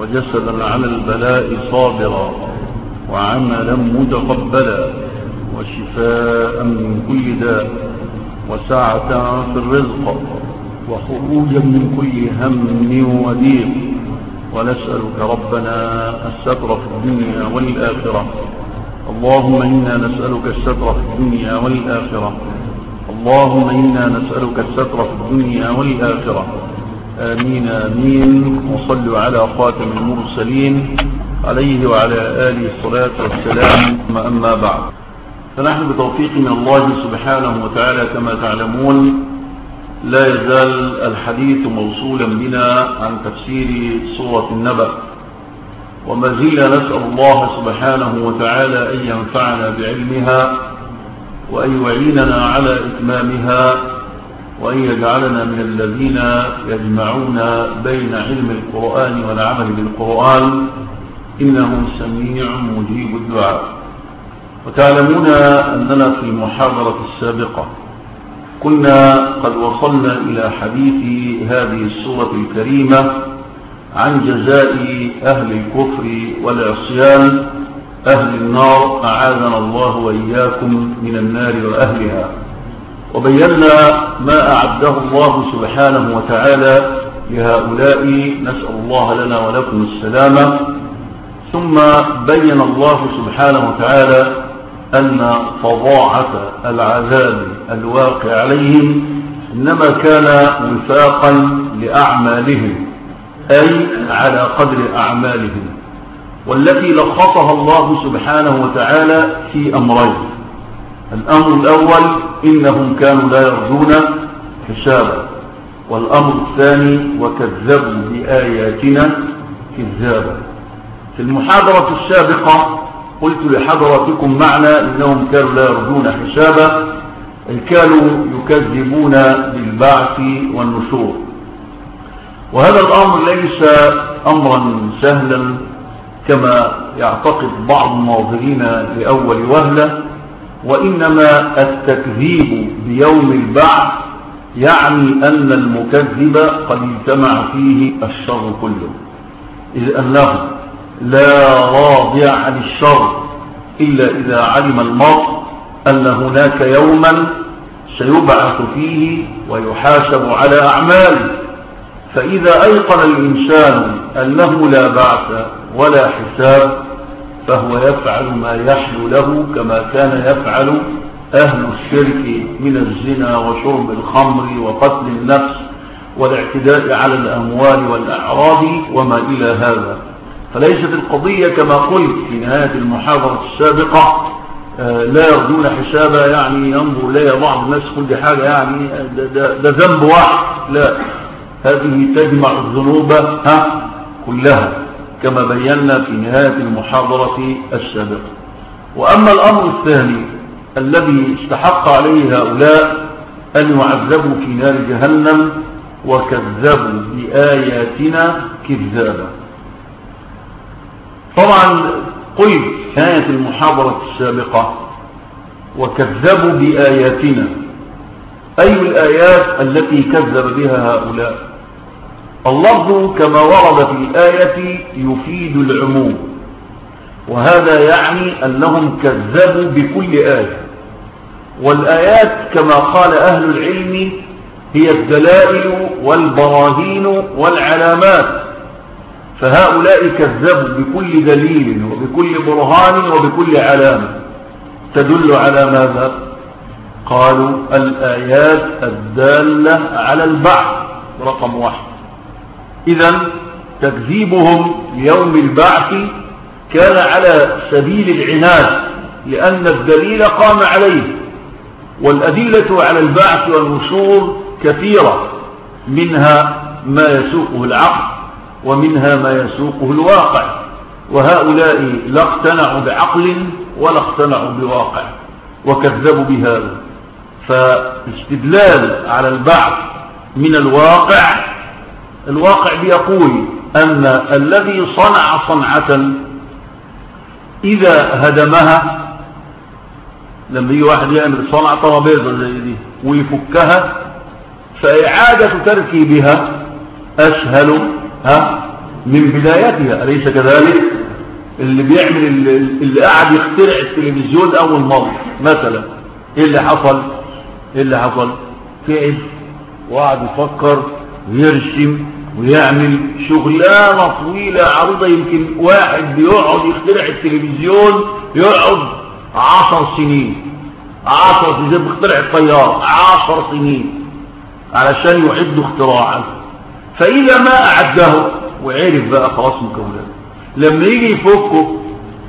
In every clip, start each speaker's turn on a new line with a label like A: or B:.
A: وجسدا على البلاء صابرا وعملا متقبلا وشفاء من كل داء وسعة في الرزق وخروجا من كل هم وضيق ونسألك ربنا الستر في الدنيا والآخرة. اللهم إنا نسألك الستر في الدنيا والآخرة. اللهم إنا نسألك الستر في الدنيا والآخرة. آمين آمين. وصلوا على خاتم المرسلين عليه وعلى آله الصلاة والسلام. أما بعد فنحن بتوفيق من الله سبحانه وتعالى كما تعلمون لا يزال الحديث موصولا بنا عن تفسير سورة النبأ. وما زلنا نسأل الله سبحانه وتعالى أن ينفعنا بعلمها وأن يعيننا على إتمامها. وأن يجعلنا من الذين يجمعون بين علم القرآن والعمل بالقرآن إنه سميع مجيب الدعاء. وتعلمون أننا في المحاضرة السابقة كنا قد وصلنا إلى حديث هذه السورة الكريمة عن جزاء أهل الكفر والعصيان أهل النار أعاذنا الله وإياكم من النار وأهلها. وبينا ما أعده الله سبحانه وتعالى لهؤلاء. نسأل الله لنا ولكم السلامة. ثم بين الله سبحانه وتعالى أن فظاعة العذاب الواقع عليهم إنما كان وفاقا لأعمالهم أي على قدر أعمالهم والتي لخصها الله سبحانه وتعالى في أمرين. الأمر الأول إنهم كانوا لا يرجون حسابا والأمر الثاني وكذبوا بآياتنا كذابا. في المحاضرة السابقة قلت لحضراتكم معنى إنهم كانوا لا يرجون حسابا أي كانوا يكذبون بالبعث والنشور. وهذا الأمر ليس أمرا سهلا كما يعتقد بعض الناظرين لأول وهلة وإنما التكذيب بيوم البعث يعني أن المكذب قد اجتمع فيه الشر كله. إذ أنه لا راضع عن الشر إلا إذا علم المرء أن هناك يوما سيبعث فيه ويحاسب على أعماله فإذا أيقن الإنسان أنه لا بعث ولا حساب فهو يفعل ما يحلو له كما كان يفعل أهل الشرك من الزنا وشرب الخمر وقتل النفس والاعتداء على الأموال والأعراض وما إلى هذا. فليست القضية كما قلت في نهاية المحاضرة السابقة لا يرجون حسابا يعني ينظر إلي بعض الناس كل حاجة يعني ده, ده, ده ذنب واحد. لا هذه تجمع الذنوب ها كلها. كما بينا في نهاية المحاضرة السابقة. وأما الأمر الثاني الذي استحق عليه هؤلاء أن يعذبوا في نار جهنم وكذبوا بآياتنا كذابا. طبعا قلت نهاية المحاضرة السابقة وكذبوا بآياتنا. أي الآيات التي كذب بها هؤلاء؟ اللفظ كما ورد في الآية يفيد العموم. وهذا يعني أنهم كذبوا بكل آية. والآيات كما قال أهل العلم هي الدلائل والبراهين والعلامات. فهؤلاء كذبوا بكل دليل وبكل برهان وبكل علامة. تدل على ماذا؟ قالوا الآيات الدالة على البعث. رقم واحد. إذا تكذيبهم يوم البعث كان على سبيل العناد لأن الدليل قام عليه والأدلة على البعث والنشور كثيرة منها ما يسوقه العقل ومنها ما يسوقه الواقع وهؤلاء لا اقتنعوا بعقل ولا اقتنعوا بواقع وكذبوا بهذا. فاستدلال على البعث من الواقع الواقع بيقول أن الذي صنع صنعة إذا هدمها لما يجي واحد يعمل صنع طرابيزة زي دي ويفكها فإعادة تركيبها أسهل ها من بدايتها. أليس كذلك؟ اللي بيعمل اللي قاعد يخترع التلفزيون أول مرة مثلا إيه اللي حصل؟ إيه اللي حصل؟ تعب وقعد يفكر ويرسم ويعمل شغلانة طويلة عريضة يمكن واحد بيقعد يخترع التلفزيون يقعد عشر سنين. عشر سنين زي بيخترع الطيارة عشر سنين علشان يعد اختراعا فإذا ما أعده وعرف بقى خلاص مكونات لما يجي يفكه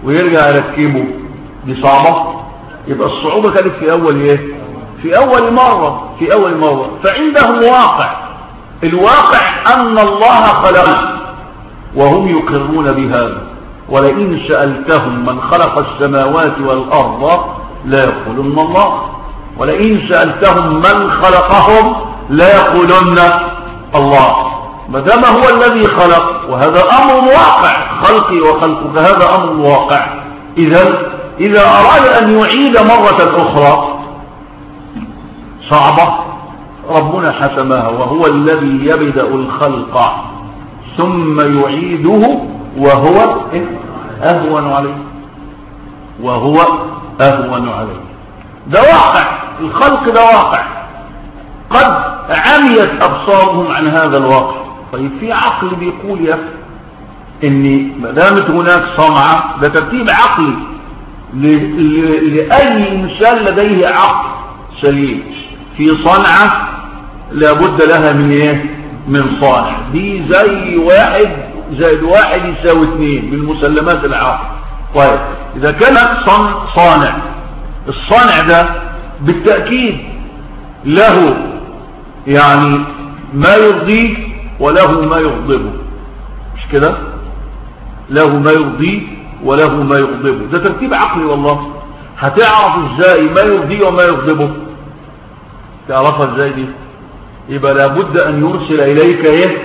A: ويرجع يركبه دي صعبة يبقى الصعوبة كانت في أول إيه؟ في أول مرة في أول مرة. فعندهم واقع الواقع أن الله خلق وهم يقرون بهذا ولئن سألتهم من خلق السماوات والأرض لا يقولن الله. ولئن سألتهم من خلقهم لا يقولن الله. ما دام هو الذي خلق وهذا أمر واقع خلقي وخلقك هذا أمر واقع. إذا إذا أراد أن يعيد مرة أخرى صعبة. ربنا حسمها وهو الذي يبدأ الخلق ثم يعيده وهو أهون عليه. وهو أهون عليه. ده واقع. الخلق ده واقع. قد عميت أبصارهم عن هذا الواقع. طيب في عقل بيقول يا ان ما دامت هناك صنعة ده ترتيب عقلي. لأي إنسان لديه عقل سليم. في صنعة لابد لها من إيه؟ من صانع دي زي واحد زائد واحد يساوي اثنين من مسلمات العقل طيب إذا كانت صانع. الصانع ده بالتأكيد له يعني ما يرضيه وله ما يغضبه. مش كده؟ له ما يرضيه وله ما يغضبه. ده ترتيب عقلي والله. هتعرف إزاي ما يرضيه وما يغضبه؟ تعرفها إزاي دي؟ يبقى لابد أن يرسل إليك إيه؟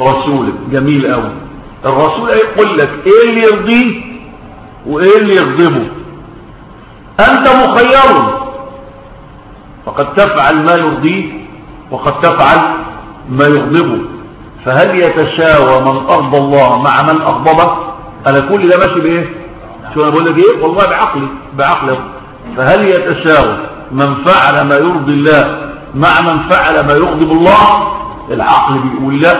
A: رسول جميل قوي الرسول يقول لك إيه اللي يرضيه وإيه اللي يغضبه. أنت مخير. فقد تفعل ما يرضيه وقد تفعل ما يغضبه. فهل يتساوى من أرضى الله مع من أغضبه؟ أنا كل ده ماشي بإيه؟ شو أنا بقول لك إيه؟ والله بعقلي بعقلي فهل يتساوى من فعل ما يرضي الله مع من فعل ما يغضب الله العقل بيقول لا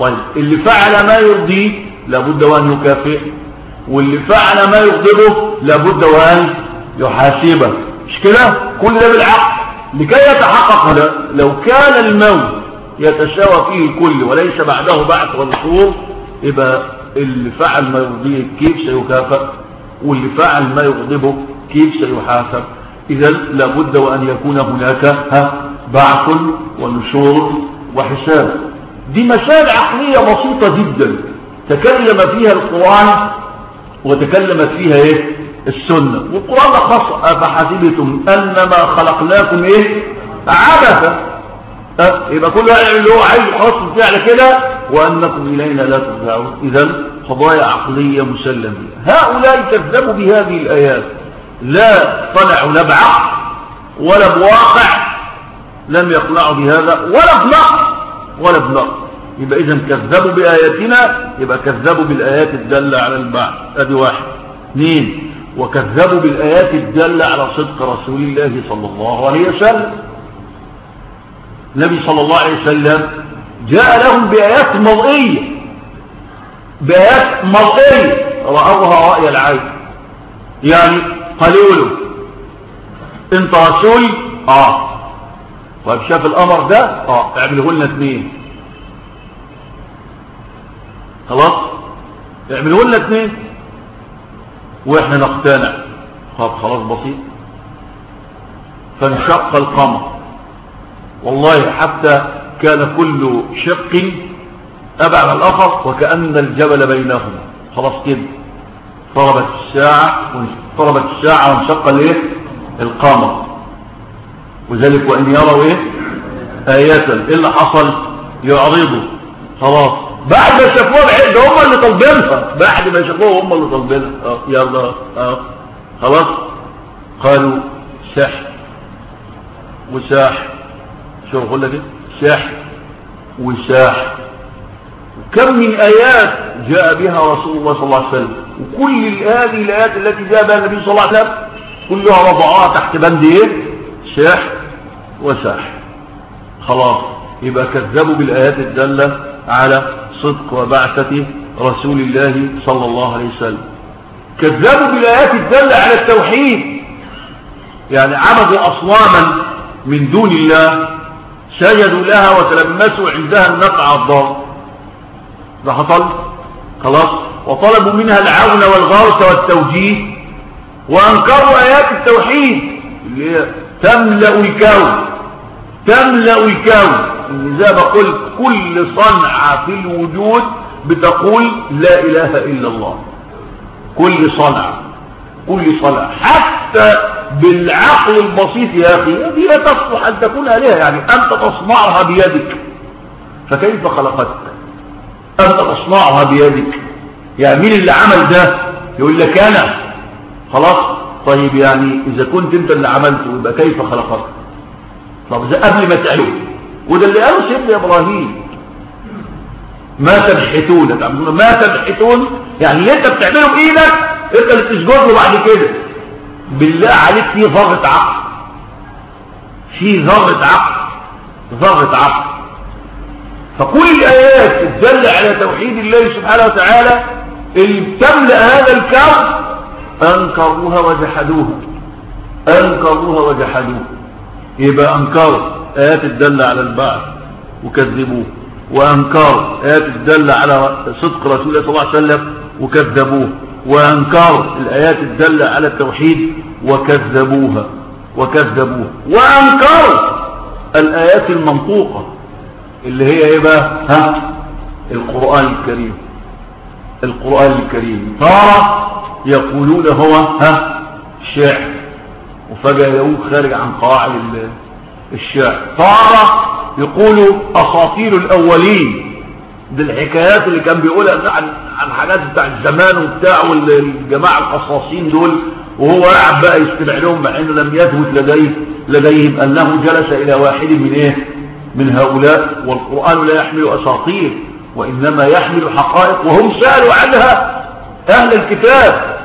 A: طيب اللي فعل ما يرضيه لابد وأن يكافئ واللي فعل ما يغضبه لابد وأن يحاسبه. مش كده؟ كل ده بالعقل لكي يتحقق هذا لو كان الموت يتساوى فيه الكل وليس بعده بعث ونشور يبقى اللي فعل ما يرضيه كيف سيكافئ؟ واللي فعل ما يغضبه كيف سيحاسب؟ إذا لابد وأن يكون هناك ها؟ بعث ونشور وحساب. دي مسائل عقلية بسيطة جدا. تكلم فيها القرآن وتكلمت فيها إيه؟ السنة. والقرآن خاص أفحسبتم أنما خلقناكم إيه؟ عبثا. يبقى كل واحد اللي هو عايز خلاص على كده وأنكم إلينا لا ترجعون. اذا قضايا عقلية مسلم بها هؤلاء كذبوا بهذه الآيات. لا طلعوا لا بعقل ولا بواقع لم يقنعوا بهذا ولا بنقل ولا بنقل يبقى اذا كذبوا بآياتنا يبقى كذبوا بالآيات الدالة على البعث ادي واحد. اثنين وكذبوا بالآيات الدالة على صدق رسول الله صلى الله عليه وسلم. النبي صلى الله عليه وسلم جاء لهم بآيات مرئية بآيات مرئية رأوها رأي العين. يعني قالوا له انت رسول؟ آه. طيب شاف الامر ده؟ آه. اعمله لنا اثنين خلاص؟ اعمله لنا اثنين وإحنا نقتنع. طب خلاص بسيط. فانشق القمر. والله حتى كان كل شق أبعد الآخر وكأن الجبل بينهما. خلاص كده. ضربت الساعة ضربت الساعة وانشق الايه القمر. وذلك وأن يروا إيه؟ آية إيه اللي حصل يعرضوا خلاص. بعد ما شافوها بعيد هم اللي طالبينها. بعد ما شافوها هم اللي طالبينها. آه يلا. آه. خلاص. قالوا سحر. وساح. شو أقول لك سحر وساح. كم من آيات جاء بها رسول الله صلى الله عليه وسلم. وكل هذه الآيات التي جاء بها النبي صلى الله عليه وسلم كلها وضعها تحت بند إيه؟ سحر. وساحر خلاص. يبقى كذبوا بالآيات الدالة على صدق وبعثة رسول الله صلى الله عليه وسلم. كذبوا بالآيات الدالة على التوحيد. يعني عبدوا أصناما من دون الله سجدوا لها وتلمسوا عندها النقع الضار. ده حصل؟ خلاص. وطلبوا منها العون والغوث والتوجيه وأنكروا آيات التوحيد اللي هي تملأ الكون تملأ الكون. زي ما قلت كل صنعة في الوجود بتقول لا إله إلا الله. كل صنعة كل صنعة. حتى بالعقل البسيط يا أخي هذه لا تصلح أن تكون آلهة يعني. أنت تصنعها بيدك. فكيف خلقتك؟ أنت تصنعها بيدك. يعني مين اللي عمل ده؟ يقول لك أنا. خلاص؟ طيب يعني إذا كنت أنت اللي عملته يبقى كيف خلقتك طب إذا قبل ما تعمله وده اللي قاله سيدنا إبراهيم. ما تنحتون ما تنحتون يعني اللي انت بتعمله بايدك أنت اللي تسجد له بعد كده. بالله عليك في ذرة عقل. في ذرة عقل. ذرة عقل. فكل الآيات الدالة على توحيد الله سبحانه وتعالى اللي بتملأ هذا الكون أنكروها وجحدوها. أنكروها وجحدوها. يبقى أنكروا. آيات الدالة على البعث وكذبوه. وأنكروا. آيات الدالة على صدق رسول الله صلى الله عليه وسلم وكذبوه. وأنكروا. الآيات الدالة على التوحيد وكذبوها. وكذبوها وأنكروا الآيات المنطوقة اللي هي إيه بقى؟ ها؟ القرآن الكريم. القرآن الكريم. ترى يقولون هو ها شعر وفجأة يقول خارج عن قواعد الشعر. ترى يقولوا أساطير الأولين. دي الحكايات اللي كان بيقولها عن عن حاجات بتاع الزمان وبتاع والجماعة القصاصين دول. وهو قاعد بقى يستمع لهم مع إنه لم يثبت لديه لديهم أنه جلس إلى واحد من إيه؟ من هؤلاء. والقرآن لا يحمل أساطير. وإنما يحمل حقائق وهم سألوا عنها أهل الكتاب.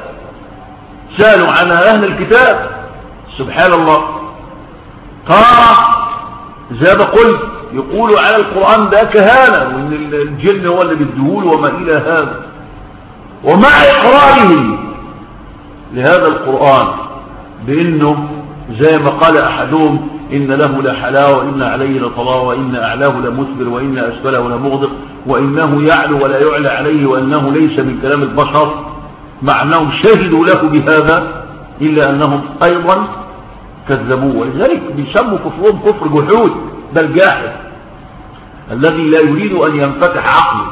A: سألوا عنها أهل الكتاب. سبحان الله. قال زي ما قلت يقولوا على القرآن ده كهانة وإن الجن هو اللي بالدهول وما إلى هذا. ومع إقرارهم لهذا القرآن بأنه زي ما قال أحدهم إن له لحلاوة وإن عليه لطلاوة وإن أعلاه لمثبر وإن أسفله لمغدق وإنه يعلو ولا يعلى عليه وأنه ليس من كلام البشر. مع أنهم شهدوا له بهذا إلا أنهم أيضا كذبوه ولذلك بيسموا كفرهم كفر جحود ده الجاحد الذي لا يريد أن ينفتح عقله.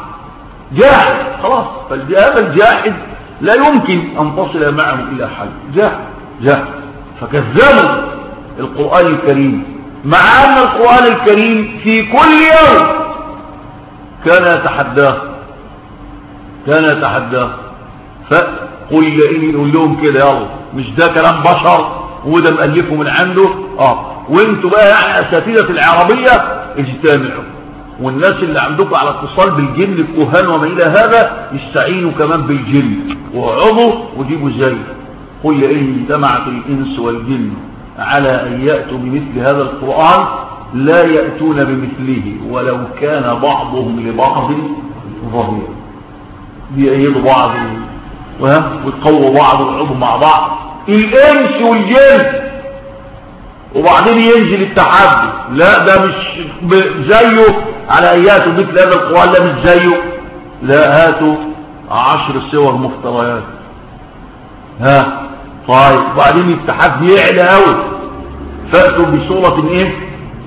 A: جاحد خلاص. فهذا الجاحد لا يمكن أن تصل معه إلى حل. جاحد جاحد. فكذبوا القرآن الكريم. مع أن القرآن الكريم في كل يوم كان يتحداه كان يتحداه. فقل إني نقول لهم كده يلا. مش ده كلام بشر؟ وده مألفه من عنده؟ آه. وأنتوا بقى يعني أساتذة العربية اجتمعوا والناس اللي عندكم على اتصال بالجن الكهان وما إلى هذا يستعينوا كمان بالجن. وعضوا وجيبوا زي. قل إن اجتمعت الإنس والجن. على أن يأتوا بمثل هذا القرآن لا يأتون بمثله ولو كان بعضهم لبعض ظهير. بيأيدوا بعض ويتقووا بعض ويقعدوا مع بعض. الإنس والجن. وبعدين ينزل التحدي. لا ده مش زيه. على اياته مثل هذا القرآن لا مش زيه. لا هاتوا عشر صور مفتريات. ها؟ طيب وبعدين التحدي يعلى قوي فأتوا بصورة إيه؟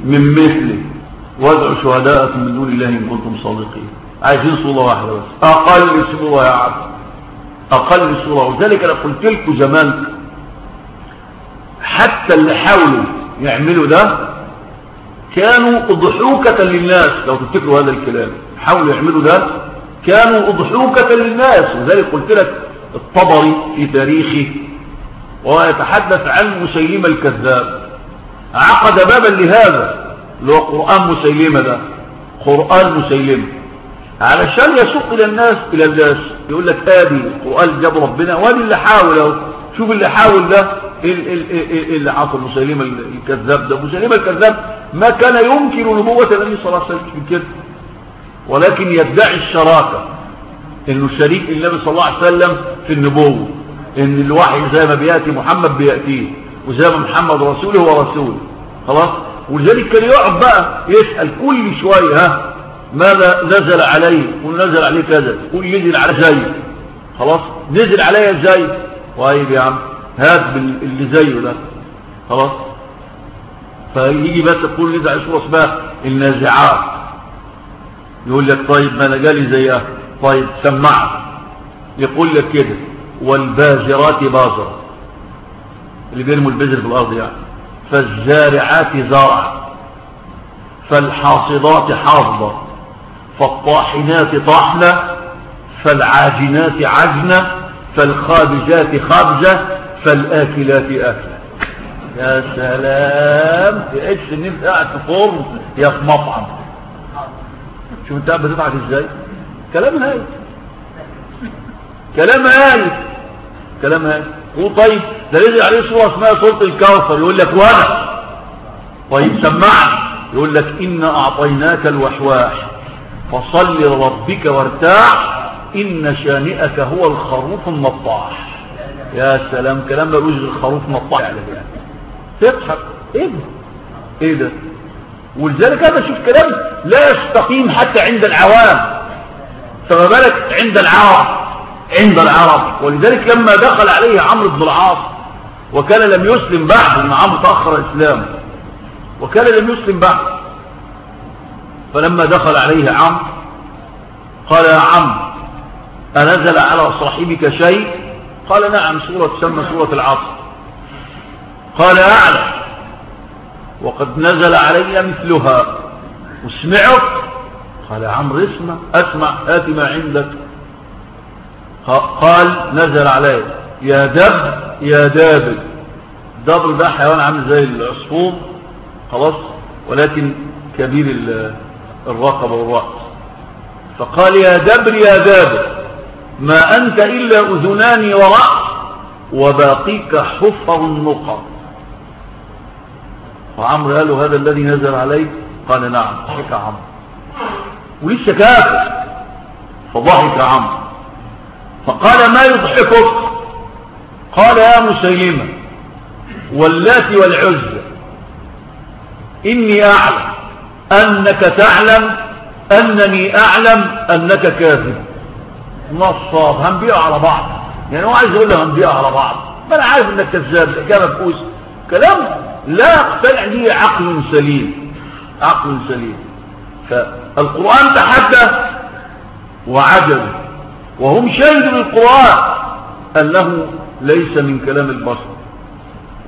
A: من مثله. وادعوا شهداءكم من دون الله إن كنتم صادقين. عايزين صورة واحدة بس. أقل صورة يا عبد. أقل صورة وذلك أنا قلت لكم زمان. حتى اللي حاولوا يعملوا ده كانوا أضحوكة للناس. لو تفتكروا هذا الكلام. حاولوا يعملوا ده. كانوا أضحوكة للناس. وذلك قلت لك الطبري في تاريخه وهو يتحدث عن مسيلمة الكذاب. عقد بابا لهذا اللي هو قرآن مسيلمة ده. قرآن مسيلمة. علشان يسوق إلى الناس إلى الناس. يقول لك ادي القرآن جاب ربنا وادي اللي حاول أهو. شوف اللي حاول ده اللي حصل مسيلمة الكذاب ده. مسيلمة الكذاب ما كان ينكر نبوة النبي صلى الله عليه وسلم كده. ولكن يدعي الشراكة إنه شريك النبي صلى الله عليه وسلم في النبوة. إن الوحي زي ما بيأتي محمد بيأتيه وزي ما محمد رسوله هو رسوله خلاص؟ ولذلك كان يقعد بقى يسأل كل شوية ها ماذا نزل عليه ونزل عليه كذا؟ قول نزل على زي خلاص؟ نزل عليا زي طيب يا عم هات اللي زيه ده. خلاص؟ فيجي بس تقول نزع صورة اسمها النازعات. يقول لك طيب ما أنا جالي زيها. طيب سمعت يقول لك كده. والبازرات بازرة اللي بيرموا البذر في الأرض يعني. فالزارعات زرع فالحاصدات حاضة فالطاحنات طحنة فالعاجنات عجنة. فالخابجات خابجة. فالآكلات أكلة. يا سلام. تقعدش ان انت قاعد في فرن يا في مطعم. شوف انت بتضحك إزاي؟ كلام هاي كلام هاي كلام هاي وطيب ده نزل عليه صورة اسمها صورة الكوثر. يقول لك وأنا طيب سمعني يقول لك إنا أعطيناك الوحواح. فصل لربك وارتاح. إن شانئك هو الخروف النطاح. يا سلام كلام رجل الخروف نطاح يعني تضحك. إيه ده؟ إيه ده؟ ولذلك هذا شوف كلام لا يستقيم حتى عند العوام. فما بالك؟ عند العرب عند العرب. ولذلك لما دخل عليه عمرو بن العاص وكان لم يسلم بعد ان عمرو تأخر الإسلام وكان لم يسلم بعد. فلما دخل عليه عمرو قال يا عم أنزل على صاحبك شيء؟ قال نعم سورة تسمى سورة العصر. قال أعلم وقد نزل علي مثلها. وسمعت قال يا عمرو اسمع أسمع هات ما عندك. قال نزل علي يا دب يا دابل. دبل ده حيوان عامل زي العصفور خلاص ولكن كبير الرقبة والرأس. فقال يا دبر يا دابر ما أنت إلا أذنان ورأس وباقيك حفر النقر فعمر قال له هذا الذي نزل عليك؟ قال نعم ضحك عمرو. ولسه كافر. فضحك عمرو. فقال ما يضحكك؟ قال يا مسيلمة واللات والعزة إني أعلم أنك تعلم أنني أعلم أنك كاذب. نصاب هنبيع على بعض. يعني هو عايز يقول له هنبيع على بعض. ما أنا عارف أنك كذاب الإجابة فوز كلام لا يقتنع به عقل سليم. عقل سليم. فالقرآن تحدث وعجب وهم شهدوا بالقرآن أنه ليس من كلام البشر.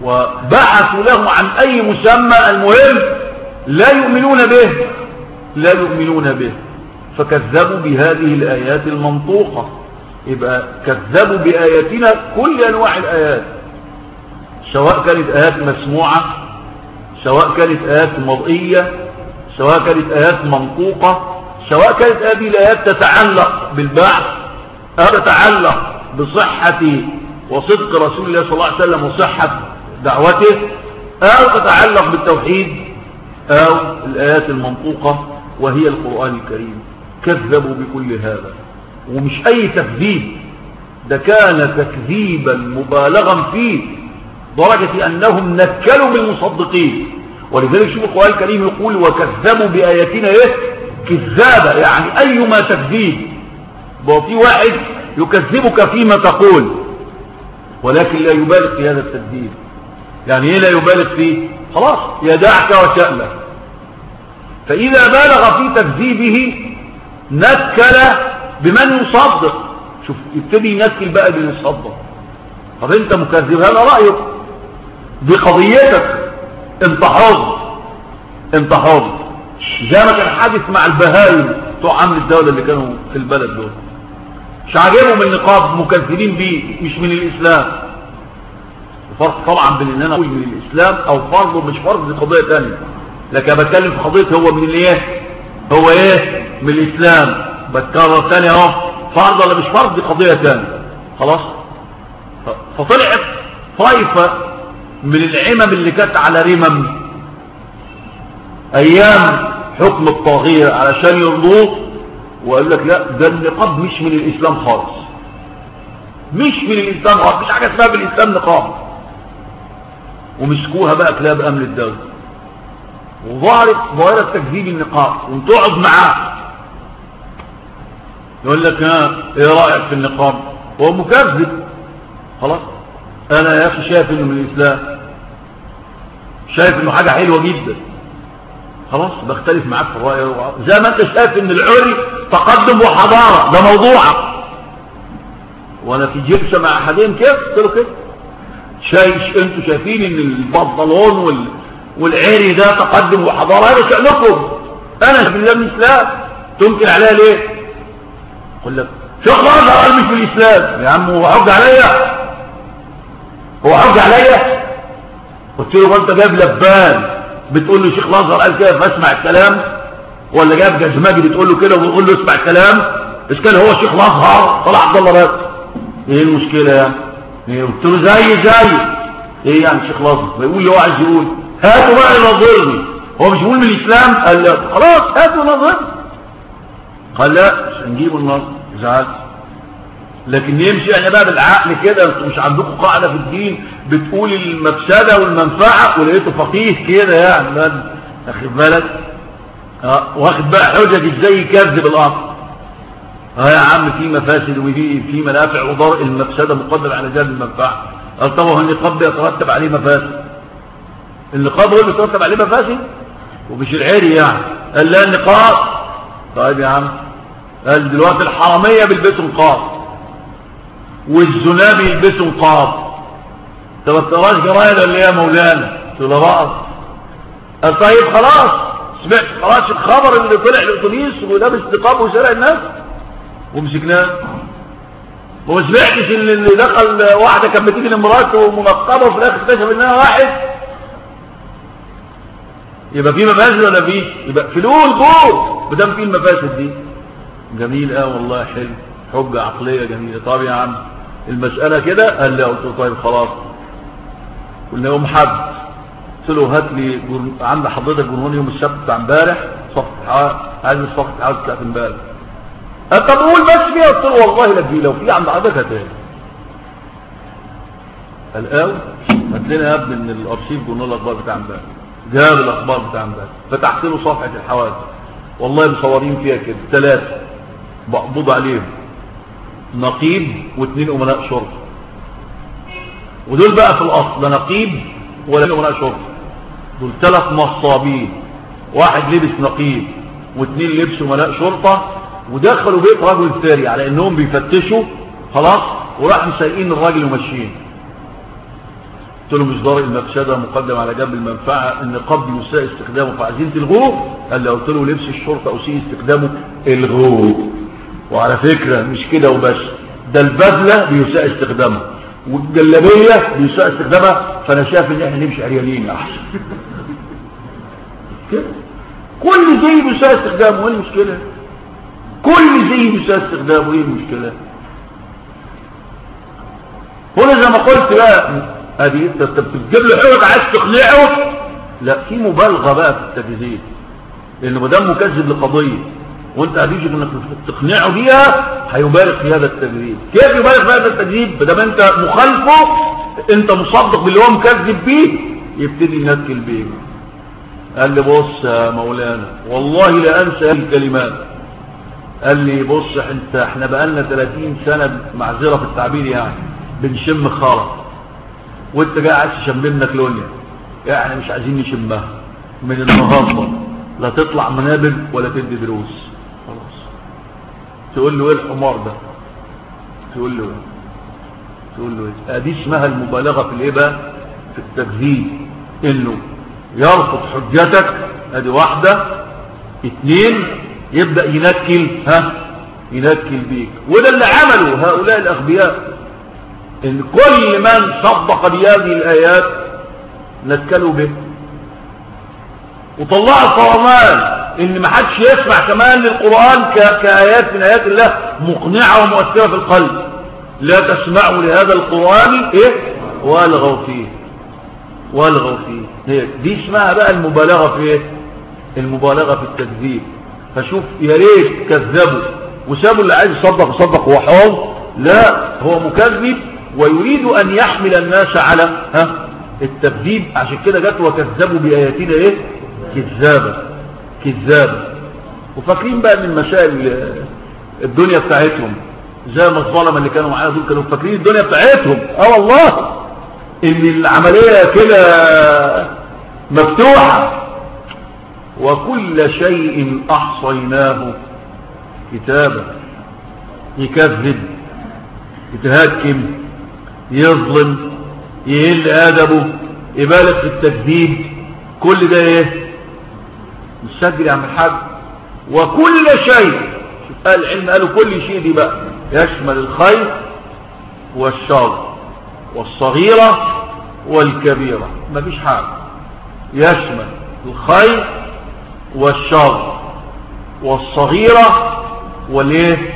A: وبحثوا له عن أي مسمى المهم لا يؤمنون به لا يؤمنون به. فكذبوا بهذه الآيات المنطوقة. يبقى كذبوا بآياتنا كل أنواع الآيات. سواء كانت آيات مسموعة سواء كانت آيات مرئية سواء كانت آيات منطوقة سواء كانت هذه الآيات تتعلق بالبعث أو تتعلق بصحة وصدق رسول الله صلى الله عليه وسلم وصحة دعوته أو تتعلق بالتوحيد أو الآيات المنطوقة وهي القرآن الكريم. كذبوا بكل هذا. ومش أي تكذيب. ده كان تكذيبا مبالغا فيه درجة أنهم نكلوا بالمصدقين. ولذلك شوف القرآن الكريم يقول وكذبوا بآياتنا إيه؟ كذابة. يعني أيما تكذيب. في واحد يكذبك فيما تقول ولكن لا يبالغ في هذا التكذيب. يعني إيه لا يبالغ فيه؟ خلاص يدعك وشأله فإذا بالغ في تكذيبه نكل بمن يصدق. شوف يبتدي ينكل بقى بمن يصدق. طب أنت مكذب هذا رأيك. دي قضيتك. أنت حر. أنت حر. زي ما كان حادث مع البهايم بتوع عامل الدولة اللي كانوا في البلد دول. مش عاجبهم النقاب مكذبين بيه مش من الإسلام. فرق طبعا بين إن أنا أقول من الإسلام أو فرض مش فرض دي قضية ثانية لكن بتكلم في قضية هو من الايه هو إيه؟ من الإسلام. بتكرر ثاني أهو. فرض ولا مش فرض؟ دي قضية ثانية خلاص؟ فطلعت طائفة من العمم اللي كانت على رمم أيام حكم الطاغية علشان يرضوه. وقال لك لا ده النقاب مش من الإسلام خالص. مش من الإسلام خالص مش حاجة اسمها بالإسلام نقاب. ومسكوها بقى كلاب أمن الدولة. وظهرت ظاهرة تكذيب النقاب وتقعد معاه. يقول لك ها إيه رأيك في النقاب؟ هو مكذب. خلاص. أنا يا أخي شايف إنه من الإسلام. شايف إنه حاجة حلوة جدا. خلاص بختلف معاك في الرأي. زي ما أنت شايف إن العري تقدم وحضارة. ده موضوعك وأنا في جبسة مع احدين كيف؟ قلت له كده شايف أنتوا شايفين إن البنطلون وال... والعري ده تقدم وحضارة؟ هذا شأنكم أنا في الله من الإسلام. تنكر عليها ليه؟ قل لك الازهر قال مش في الإسلام؟ يا عم هو حج عليا. هو حج عليا. قلت له انت جايب لبان. بتقول له شيخ الأزهر قال كده. فأسمع الكلام. ولا جايب جزماجي بتقول له كده وبتقول له اسمع الكلام بس كان هو شيخ الأزهر؟ طلع عبد الله بس. إيه المشكلة يعني إيه قلت له زي زي. إيه يعني شيخ الأزهر؟ بيقول لي هو عايز يقول هاتوا بقى ينظرني هو مش بيقول من الإسلام؟ قال لا. خلاص هاتوا نظر قال لا مش هنجيب النظر زعلت لكن يمشي يعني بقى بالعقل كده. أنتوا مش عندكم قاعدة في الدين بتقول المفسدة والمنفعة ولقيته فقيه كده يعني. واخد بالك؟ واخد بقى حجج إزاي يكذب الامر آه يا عم في مفاسد وفي في منافع وضرء المفسدة مقدم على جلب المنفعة. قال طبعا النقاب بيترتب عليه مفاسد؟ النقاب هو اللي بيترتب عليه مفاسد؟ ومش العري يعني. قال لا النقاب. طيب يا عم. قال دلوقتي الحرامية بيلبسوا نقاب. والزنابي يلبسوا نقاب. طب ما تقراش جرايد ولا إيه يا مولانا؟ قلت له بقى قال طيب خلاص. سمعت خلاص الخبر اللي طلع الاتوبيس ولابس نقاب وسرق الناس؟ ومسكناه. وما سمعتش ان اللي دخل واحدة كانت بتيجي لمراته ومنقبة وفي الآخر اكتشف إنها واحد؟ يبقى في مفاسد ولا فيش يبقى فلوس جول ما دام في المفاسد دي. جميل آه والله حلو. حجة عقلية جميلة. طب يا عم المسألة كده؟ قال لي طيب خلاص. قلنا يوم حد قلت له هات لي. عند حضرتك جرنون يوم السبت بتاع امبارح صفحة عايز الصفحه عاوز بتاعت امبارح. طب قول بس فيها. قلت له والله لا لو في عند حضرتك هتاني الآن هات لنا يا ابني من الأرشيف جرنون الأخبار بتاع امبارح. جاب الأخبار بتاع امبارح. فتحت له صفحة الحوادث. والله مصورين فيها كده. ثلاثة. مقبوض عليهم. نقيب واثنين أمناء شرطة. ودول بقى في الأصل لا نقيب ولا أمناء شرطة. دول ثلاث نصابين واحد لبس نقيب واثنين لبسوا امناء شرطة ودخلوا بيت رجل ثري على إنهم بيفتشوا. خلاص؟ وراحوا سايقين الراجل وماشيين. قلت له مش ضارب المفسده مقدم على جنب المنفعة إن قبل يساء استخدامه فعايزين تلغوه قال لي قلت له لبس الشرطة أسيء استخدامه الغوه وعلى فكرة مش كده وبس ده البدله بيساء استخدامها والجلابية بيساء استخدامها فأنا شايف إن إحنا نمشي عريانين أحسن. كده؟ كل زي بيساء استخدامه إيه المشكلة؟ كل زي بيساء استخدامه إيه المشكلة؟ هنا زي ما قلت بقى ادي أنت بتجيب له حوض عايز تقنعه؟ لا في مبالغة بقى في التجهيز لأنه ما دام مكذب لقضية وأنت هتيجي إنك تقنعه بيها هيبالغ في هذا التكذيب كيف يبالغ في هذا التكذيب بدل أنت مخالفه أنت مصدق باللي هو مكذب بيه يبتدي ينكل بيه. قال لي بص يا مولانا والله لا أنسى الكلمات. قال لي بص انت إحنا بقالنا 30 سنة معذرة في التعبير يعني بنشم خرا. وانت جاي عايز تشم لنا كلونيا. يعني مش عايزين نشمها. من النهارده لا تطلع منابل ولا تدي دروس. خلاص. تقول له إيه الحمار ده؟ تقول له إيه؟ تقول له إيه؟ أدي اسمها المبالغة في الإيه بقى؟ في التكذيب إنه يرفض حجتك. ادي واحدة. اثنين يبدأ ينكل. ها ينكل بيك. وده اللي عمله هؤلاء الأغبياء. إن كل من صدق بهذه الآيات نكلوا به. وطلعوا الفرمان. إن ما حدش يسمع كمان للقرآن كآيات من آيات الله. مقنعة ومؤثرة في القلب. لا تسمعوا لهذا القرآن إيه؟ والغوا فيه. والغوا فيه. دي اسمها بقى المبالغة في إيه؟ المبالغة في التكذيب فشوف يا ريت كذبوا وسابوا اللي عايز يصدق يصدق هو حر. لا هو مكذب ويريد أن يحمل الناس على ها التكذيب عشان كده جت وكذبوا بآياتنا إيه؟ كذابة كذابة. وفاكرين بقى من مسائل الدنيا بتاعتهم. زي ما الظلمة اللي كانوا معايا دول كانوا فاكرين الدنيا بتاعتهم. آه والله. إن العملية كده مفتوحة. وكل شيء أحصيناه كتابا. يكذب يتهكم يظلم يهل أدبه يبالغ في التكذيب. كل ده إيه؟ مسجل يا عم الحاج وكل شيء قال العلم قالوا كل شيء دي بقى. يشمل الخير والشر والصغيرة والكبيرة. مفيش حاجة. يشمل الخير والشر والصغيرة والإيه؟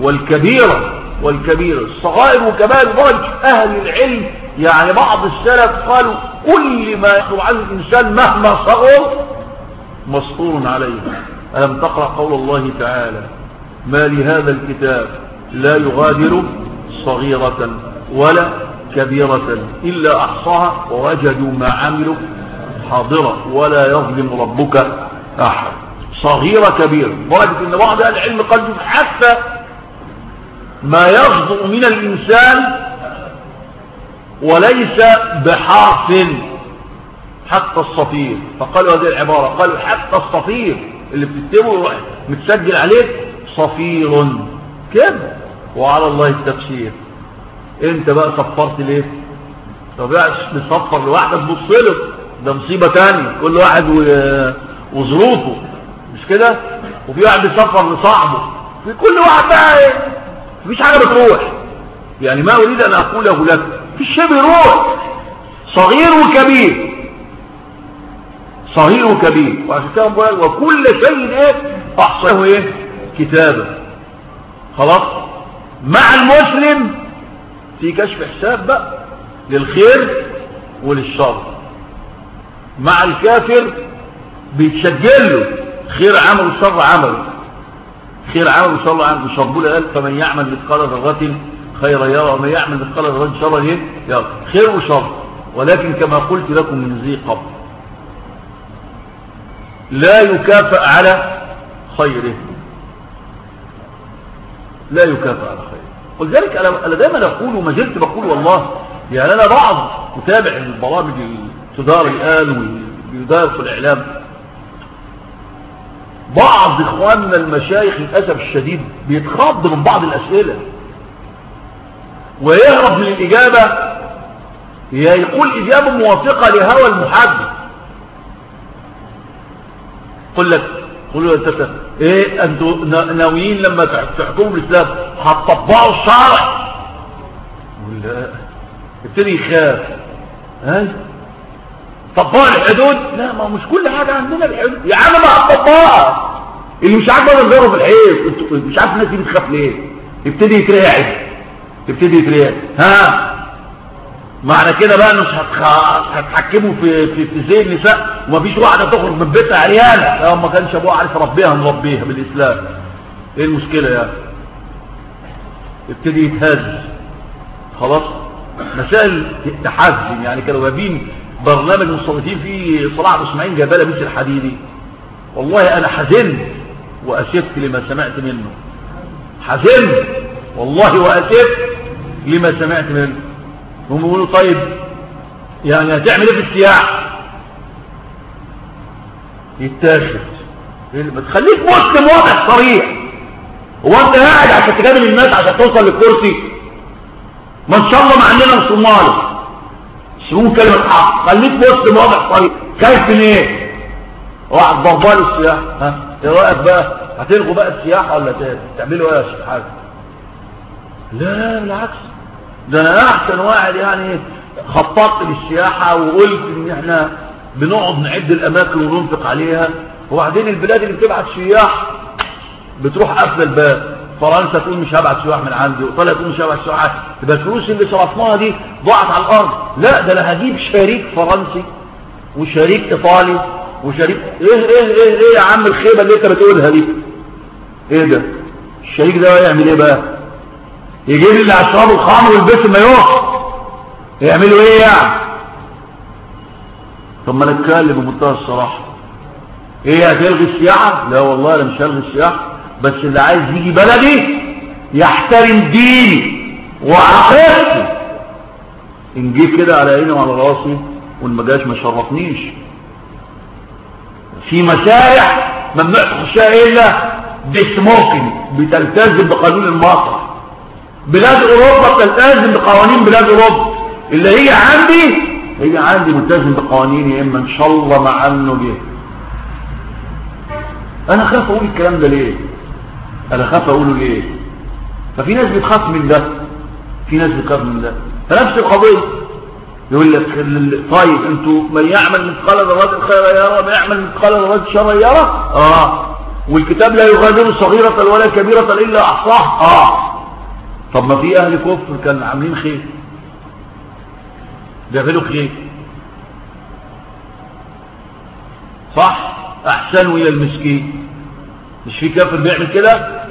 A: والكبيرة. والكبيرة. الصغائر وكبائر درجة أهل العلم. يعني بعض السلف قالوا كل ما يخلو عنه الإنسان مهما صغر مسطور عليه. ألم تقرأ قول الله تعالى ما لهذا الكتاب لا يغادر صغيرة ولا كبيرة إلا أحصاها ووجدوا ما عملوا حاضرة ولا يظلم ربك أحد. صغيرة كبيرة. درجة أن بعض أهل العلم قد حتى ما يغضب من الإنسان وليس بحرف حتى الصفير. فقالوا هذه العبارة قالوا حتى الصفير اللي بتكتبه متسجل عليه صفير. كده وعلى الله التفسير انت بقى صفرت ليه؟ طب بتصفر لوحدك بص له. ده مصيبة تانية. كل واحد وظروفه. مش كده؟ وفي واحد بيصفر لصاحبه. في كل واحد بقى مفيش حاجة بتروح. يعني ما أريد أن اقوله لك في شيء بيروح. صغير وكبير. صغير وكبير. وعشان كده بقول وكل شيء إيه؟ احصاه إيه؟ كتابة. خلاص؟ مع المسلم في كشف حساب بقى للخير وللشر. مع الكافر بيتسجل له. خير عمل وشر عمل. خير عمل وشر عمل. شربوله قال فمن يعمل مثقال ذرة خيرا يرى ومن يعمل مثقال ذرة شرا يرى. خير وشر. ولكن كما قلت لكم من ذي قبل لا يكافئ على خيره. لا يكافئ على خيره. ولذلك أنا دائما أقول وما زلت بقول والله يعني أنا بعض متابع البرامج تدار الآن ويدار في الإعلام. بعض إخواننا المشايخ للأسف الشديد بيتخض من بعض الأسئلة ويهرب من الإجابة. يقول إجابة موافقة لهوى المحدث. قل لك قل له انت إيه أنتوا ناويين لما تحكموا الاسلام هتطبقوا الشرع؟ لا. ابتدي يخاف. ها؟ طبقوا الحدود؟ لا ما مش كل حاجة عندنا الحدود. يا عم ما هتطبقها اللي مش عاجبه يضربه في الحيط مش عارف الناس دي بتخاف ليه. يبتدي يترعش يبتدي يترعش ها؟ معنى كده بقى مش هتحكموا في في في زي النساء. ومفيش واحدة تخرج من بيتها عريانه لو ما كانش أبوها عارف يربيها نربيها بالإسلام. إيه المشكلة يعني يبتدي يتهز. خلاص؟ مسائل تحزن يعني كانوا جايبين برنامج مستضيفين فيه صلاح إسماعيل جباله بنت الحديدي. والله أنا حزنت واسفت لما سمعت منه. حزنت والله واسفت لما سمعت منه. هم يقولوا طيب يعني هتعمل إيه في السياح؟ يتاخد. ما تخليك مسلم واضح صريح. هو أنت قاعد عشان تجادل الناس عشان توصل للكرسي ما إن شاء الله مع إننا صومالي سيقول كلمة حق؟ خليك مسلم واضح صريح خايف من إيه؟ واحد ضربان السياحة ها؟ إيه رايك بقى هتلغوا بقى السياحة ولا تعملوا إيه يا شيخ حاجة لا بالعكس. ده أنا أحسن واحد يعني خططت للسياحة وقلت إن إحنا بنقعد نعد الأماكن وننفق عليها. وبعدين البلاد اللي بتبعت سياح بتروح قافلة الباب. فرنسا تقول مش هبعت سياح من عندي وايطاليا تقول مش هبعت سياح. يبقى الفلوس اللي صرفناها دي ضاعت على الأرض. لا ده أنا هجيب شريك فرنسي وشريك إيطالي وشريك إيه إيه إيه إيه يا عم الخيبة اللي أنت بتقولها دي؟ إيه ده؟ الشريك ده يعمل إيه بقى؟ يجيب اللي اشربوا الخمر ويلبسوا المايوه يعملوا إيه يعني؟ طب ما نتكلم بمنتهى الصراحة. إيه هتلغي السياحة؟ لا والله أنا مش هلغي السياحة بس اللي عايز يجي بلدي يحترم ديني وعقيدتي. ان جه كده على عيني وعلى راسي وان ما جاش ما شرفنيش. في مسارح ممنوع تخشها إلا بسموكينج بتلتزم بقانون المسرح بلاد أوروبا بتلتزم بقوانين بلاد أوروبا. اللي هي عندي هي عندي ملتزم بقوانيني إما إن شاء الله مع انه جه أنا خاف أقول الكلام ده ليه؟ أنا خاف أقوله ليه؟ ففي ناس بتخاف من ده في ناس بتخاف من ده. فنفس القضية يقول لك طيب أنتوا من يعمل مثقال ذرات خيرا يرى من يعمل مثقال ذرات شرا يرى؟ آه. والكتاب لا يغادر صغيرة ولا كبيرة إلا احصاها آه. طب ما في أهل كفر كانوا عاملين خير؟ بيعملوا خير. صح؟ أحسنوا إلى المسكين. مش في كافر بيعمل كده؟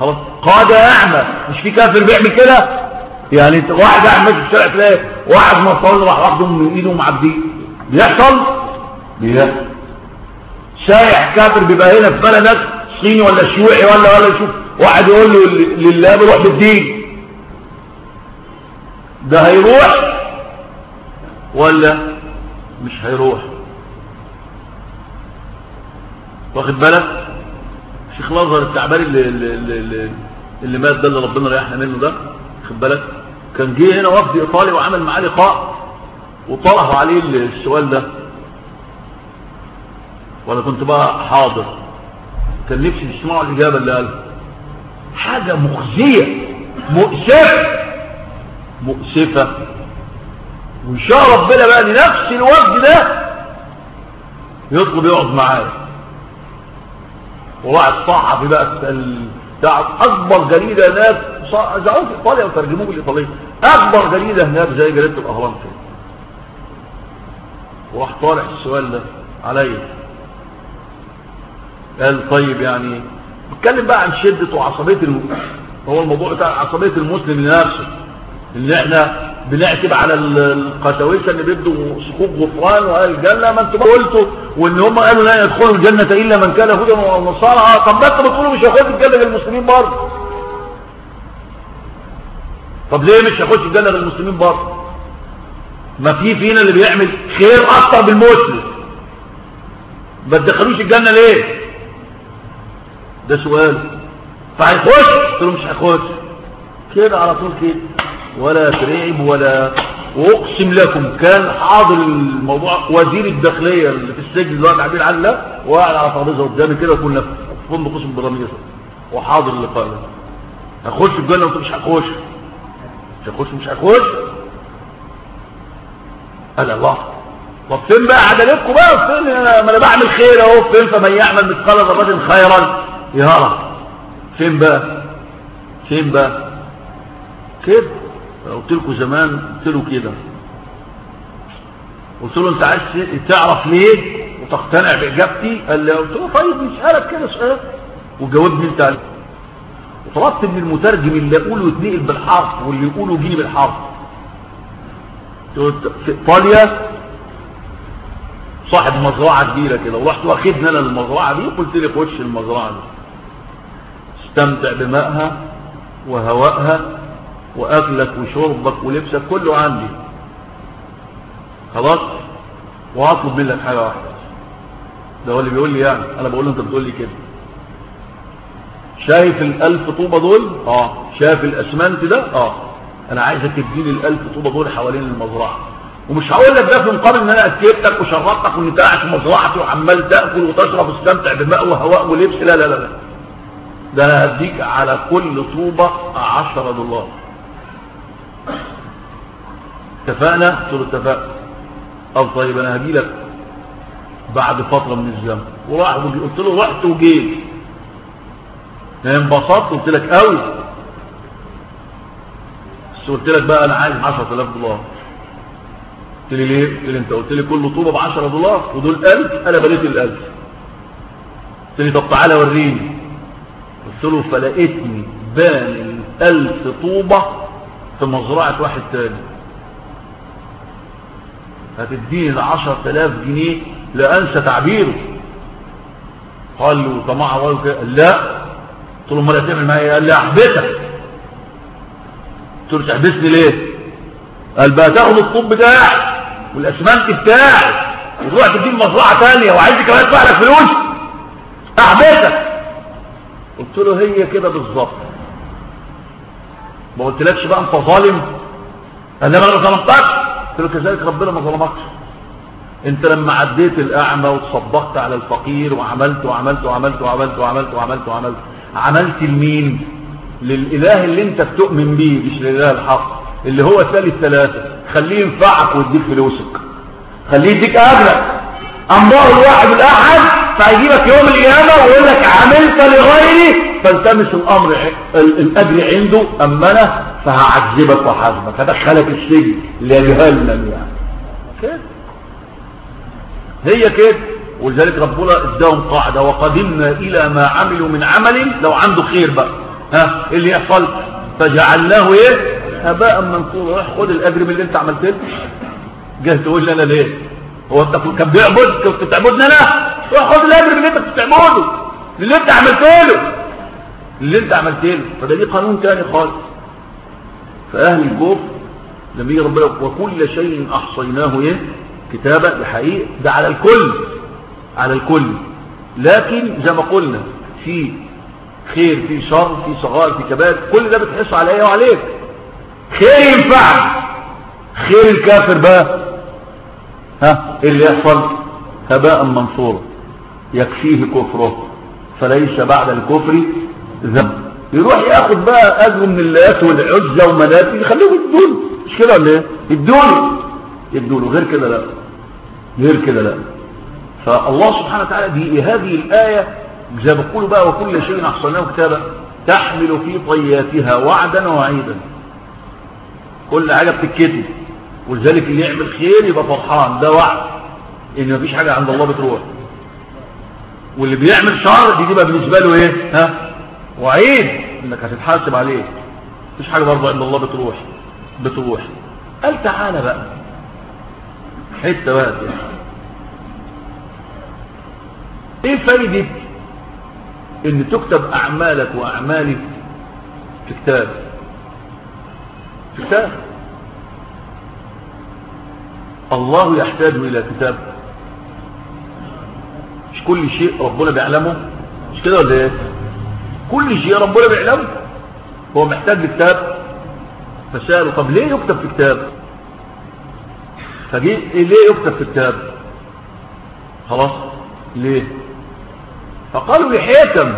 A: خلاص. قاد أعمى. مش في كافر بيعمل كده؟ يعني انت واحد قاعد ماشي في الشارع تلاقي واحد مصطفى راح واخده من ايده ومعديه. بيحصل؟ بيحصل. شايع كافر بيبقى هنا في بلدك صيني ولا شيوعي ولا ولا يشوف واحد يقول له لله بروح بالدين ده هيروح ولا مش هيروح؟ واخد بالك؟ شيخ الازهر التعباني اللي, اللي, اللي, اللي مات ده اللي ربنا ريحنا منه ده واخد بالك؟ كان جه هنا وفد إيطالي وعمل معاه لقاء وطرحوا عليه السؤال ده. وأنا كنت بقى حاضر. كان نفسي تسمعوا الإجابة اللي قالها. حاجة مخزية مؤسفة مؤسفة. وإن شاء ربنا بقى لنفس الوفد ده يطلب يقعد معايا. وواحد صحفي بقى بتاع أكبر جريدة هناك. زعوه في إيطاليا وترجموه بالإيطالية. أكبر جريدة هناك زي جريدة الاهرام كده وراح طالع السؤال ده عليا. قال طيب يعني بتكلم بقى عن شدة وعصبية الم... هو الموضوع بتاع عصبية المسلم لنفسه اللي إحنا بنعتب على القساوسه اللي بيدوا سقوط غفران واهل الجنة ما أنتم قلتوا وإن هم قالوا لا يدخلوا الجنة إلا من كان هدى ونصارى. آه طب ما أنتوا بتقولوا مش هيخش الجنة للمسلمين برضه. طب ليه مش هيخش الجنة للمسلمين برضه؟ ما في فينا اللي بيعمل خير أكتر بالمسلم ما تدخلوش الجنة ليه؟ ده سؤال. فهيخش؟ قلت له مش هيخش. كده على طول كده. ولا ترعب ولا واقسم لكم. كان حاضر الموضوع وزير الداخلية اللي في السجن دلوقتي عبير علة وقاعد على ترابيزه قدامي كده كنا في فندق قسم براميزه وحاضر اللقاء ده. هخش الجنة وانت مش هخش مش هخش مش هخش قال الله. طب فين بقى عدلتكم بقى؟ فين؟ ما أنا بعمل خير أهو. فين؟ فمن يعمل مثقال ذرة خيرا. يرى فين بقى؟ فين بقى؟ كده. قلت لكم زمان قلت له كده. قلت له انت عايز تعرف ليه وتقتنع بإجابتي؟ قال لي قلت له طيب نسالك كده سؤال. وجاوبني انت عليه. وطلبت من المترجم اللي يقوله يتنقل بالحرف واللي يقوله يجيني بالحرف. في إيطاليا؟ صاحب مزرعه كبيرة كده. ورحت واخدنا أنا للمزرعه دي وقلت لي خش المزرعة دي. استمتع بمائها وهوائها وأكلك وشربك ولبسك كله عندي. خلاص؟ وهطلب منك حاجة واحدة. ده هو اللي بيقول لي يعني. أنا بقول له أنت بتقول لي كده. شايف الألف طوبة دول؟ آه. شايف الأسمنت ده؟ آه. أنا عايزك تديني الألف طوبة دول حوالين المزرعة. ومش هقول لك ده في مقابل إن أنا اكلتك وشربتك وان قاعد في مزرعتي وعمال تأكل وتشرب وتستمتع بماء وهواء ولبس. لا لا لا لا. ده أنا هديك على كل طوبة 10 دولار. اتفقنا؟ قلت له اتفقنا. قال طيب أنا هجي لك بعد فترة من الزمن. وراح قلت له رحت وجيت. انبسطت. قلت لك قوي بس قلت لك بقى أنا عايز 10000 دولار. قلت لي ليه؟ قلت لي أنت قلت لي كل طوبة ب 10 دولار. ودول 1000 أنا بنيت ال 1000 قلت لي طب تعالى وريني. قلت له فلقيتني بان ال 1000 طوبة في مزرعة واحد تاني. هتديني ال 10000 جنيه لا انسى تعبيره. قال له طمع قال لا. قلت له أمال هتعمل معايا إيه؟ قال لي أحبسك. قلت له تحبسني ليه؟ قال بقى تاخد الطوب بتاعي والأسمنت بتاعي وتروح تديني مزرعة ثانية وعايز كمان ادفع لك فلوس. أحبسك. قلت له هي كده بالظبط. ما قلتلكش بقى انت ظالم؟ قال لي ما أنا ما ظلمتكش قلت له كذلك ربنا ما ظلمكش. انت لما عديت الأعمى وتصدقت على الفقير وعملت وعملت وعملت وعملت وعملت وعملت وعملت عملت لمين؟ للإله اللي انت بتؤمن بيه مش للاله الحق اللي هو ثالث ثلاثة. خليه ينفعك ويديك فلوسك. خليه يديك أجرك. الله الواحد الاحد فهيجيبك يوم القيامة ويقول لك عملت لغيري. فالتمس الأمر الأجر عنده اما أنا فهعذبك وحاسبك. هدخلك السجن لجهنم يعني كده هي كده. ولذلك ربنا اداهم قاعدة. وقدمنا إلى ما عملوا من عمل. لو عنده خير بقى. ها اللي يحصل فجعلناه إيه؟ هباء منصورا خد الأجر من اللي أنت عملت له. تقول لي أنا ليه؟ هو انت كان بيعبد كنت بتعبدني أنا روح خد الاجر اللي انت بتعبده اللي انت عملت له. اللي انت عملت له. فده ليه قانون تاني خالص. فأهل الجوف لما يجي ربنا وكل شيء أحصيناه إيه؟ كتابه بحقيقه ده على الكل على الكل. لكن زي ما قلنا في خير في شر في صغار في كبائر كل ده بتحس عليا وعليك. خير ينفعك. خير الكافر بقى ها إيه اللي يحصل هباء منصورا يكفيه كفره فليس بعد الكفر ذنب. يروح ياخد بقى اجره من اللات والعزة ومنات يخليهم يدون مش كده ولا إيه؟ يدون يدون غير كده لا. غير كده لا. فالله سبحانه وتعالى دي هذه الآية زي ما بيقولوا بقى وكل شيء أحصيناه كتابا تحمل في طياتها وعدا ووعيدا كل حاجة بتتكتب. ولذلك اللي يعمل خير يبقى فرحان. ده وعد. ان مفيش حاجة عند الله بتروح. واللي بيعمل شر دي تبقى بالنسبة له إيه؟ ها؟ وعيد إنك هتتحاسب عليه. مفيش حاجة برضه عند الله بتروح. بتروح. قال تعالى بقى. حتة بقى. يعني. إيه فايدة إن تكتب أعمالك وأعمالي في كتاب؟ في كتاب. الله يحتاج إلى كتاب. مش كل شيء ربنا بيعلمه. مش كده ولا إيه؟ كل شيء ربنا بيعلمه. هو محتاج لكتاب فسأله طب ليه يكتب في كتاب؟ فجيت إيه ليه يكتب في كتاب؟ خلاص ليه؟ فقالوا لحكم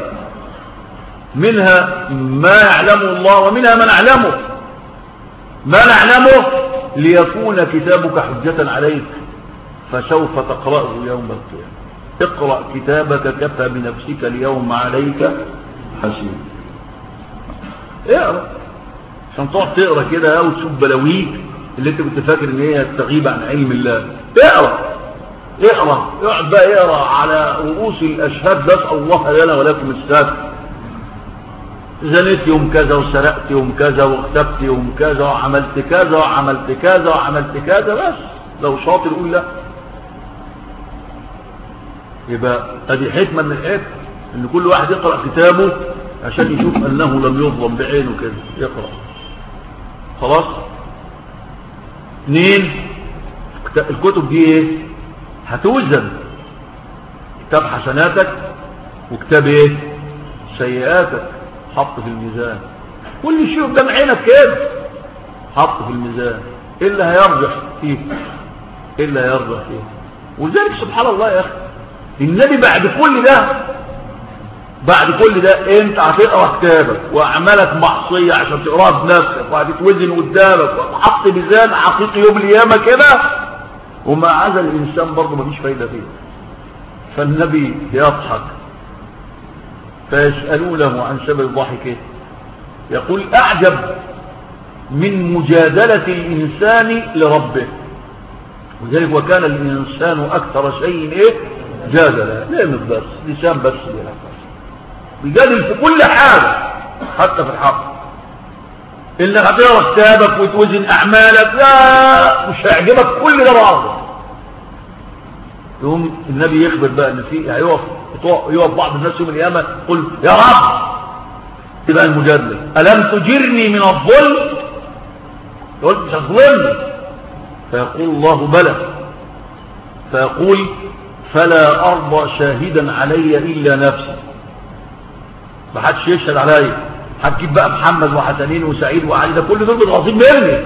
A: منها ما يعلمه الله ومنها ما نعلمه ما نعلمه؟ ليكون كتابك حجة عليك فسوف تقرأه يوم القيامة. اقرأ كتابك كفى بنفسك اليوم عليك حسين اقرأ. عشان تقعد تقرأ كده وتشوف بلاويك اللي أنت كنت فاكر إن هي تغيب عن علم الله. اقرأ. اقرأ. اقعد بقى اقرأ على رؤوس الأشهاد نسال الله لنا ولكم الساتر زنيت يوم كذا وسرقت يوم كذا واختبت يوم كذا وعملت كذا وعملت كذا وعملت كذا بس. لو شاطر قول لا. يبقى ادي حكمة من الحكم ان كل واحد يقرأ كتابه عشان يشوف انه لم يظلم بعينه كده يقرأ. خلاص؟ اثنين الكتب دي إيه؟ هتوزن. كتاب حسناتك وكتاب إيه؟ سيئاتك. حط في الميزان. كل شيء قدام عينك كده. حط في الميزان. إيه اللي هيرجح فيه؟ إيه اللي هيرجح فيه؟ ولذلك سبحان الله يا أخي النبي بعد كل ده بعد كل ده أنت هتقرأ كتابك وأعمالك معصيه عشان تقراها بنفسك وهتتوزن قدامك وحط ميزان حقيقي يوم القيامة كده. ومع هذا الإنسان برضه مفيش فايدة فيه. فالنبي يضحك. فيسألونه عن سبب ضحكه. يقول أعجب من مجادلة الإنسان لربه. وذلك وكان الإنسان أكثر شيء إيه؟ جادلة ليه بس؟ لسان بس بيجادل في كل حاجة حتى في الحق. إنك هتقرأ كتابك وتوزن أعمالك لا مش هيعجبك كل ده بعضه. يقوم النبي يخبر بقى إن في هيقف يقف بعض الناس يوم القيامة يقول يا رب! تبقى المجادله ألم تجرني من الظلم؟ يقول مش هتظلمني فيقول الله بلى. فيقول فلا ارضى شاهدا علي إلا نفسي. ما حدش يشهد عليا. هتجيب بقى محمد وحسنين وسعيد وعلي ده كل دول متغاظين مني.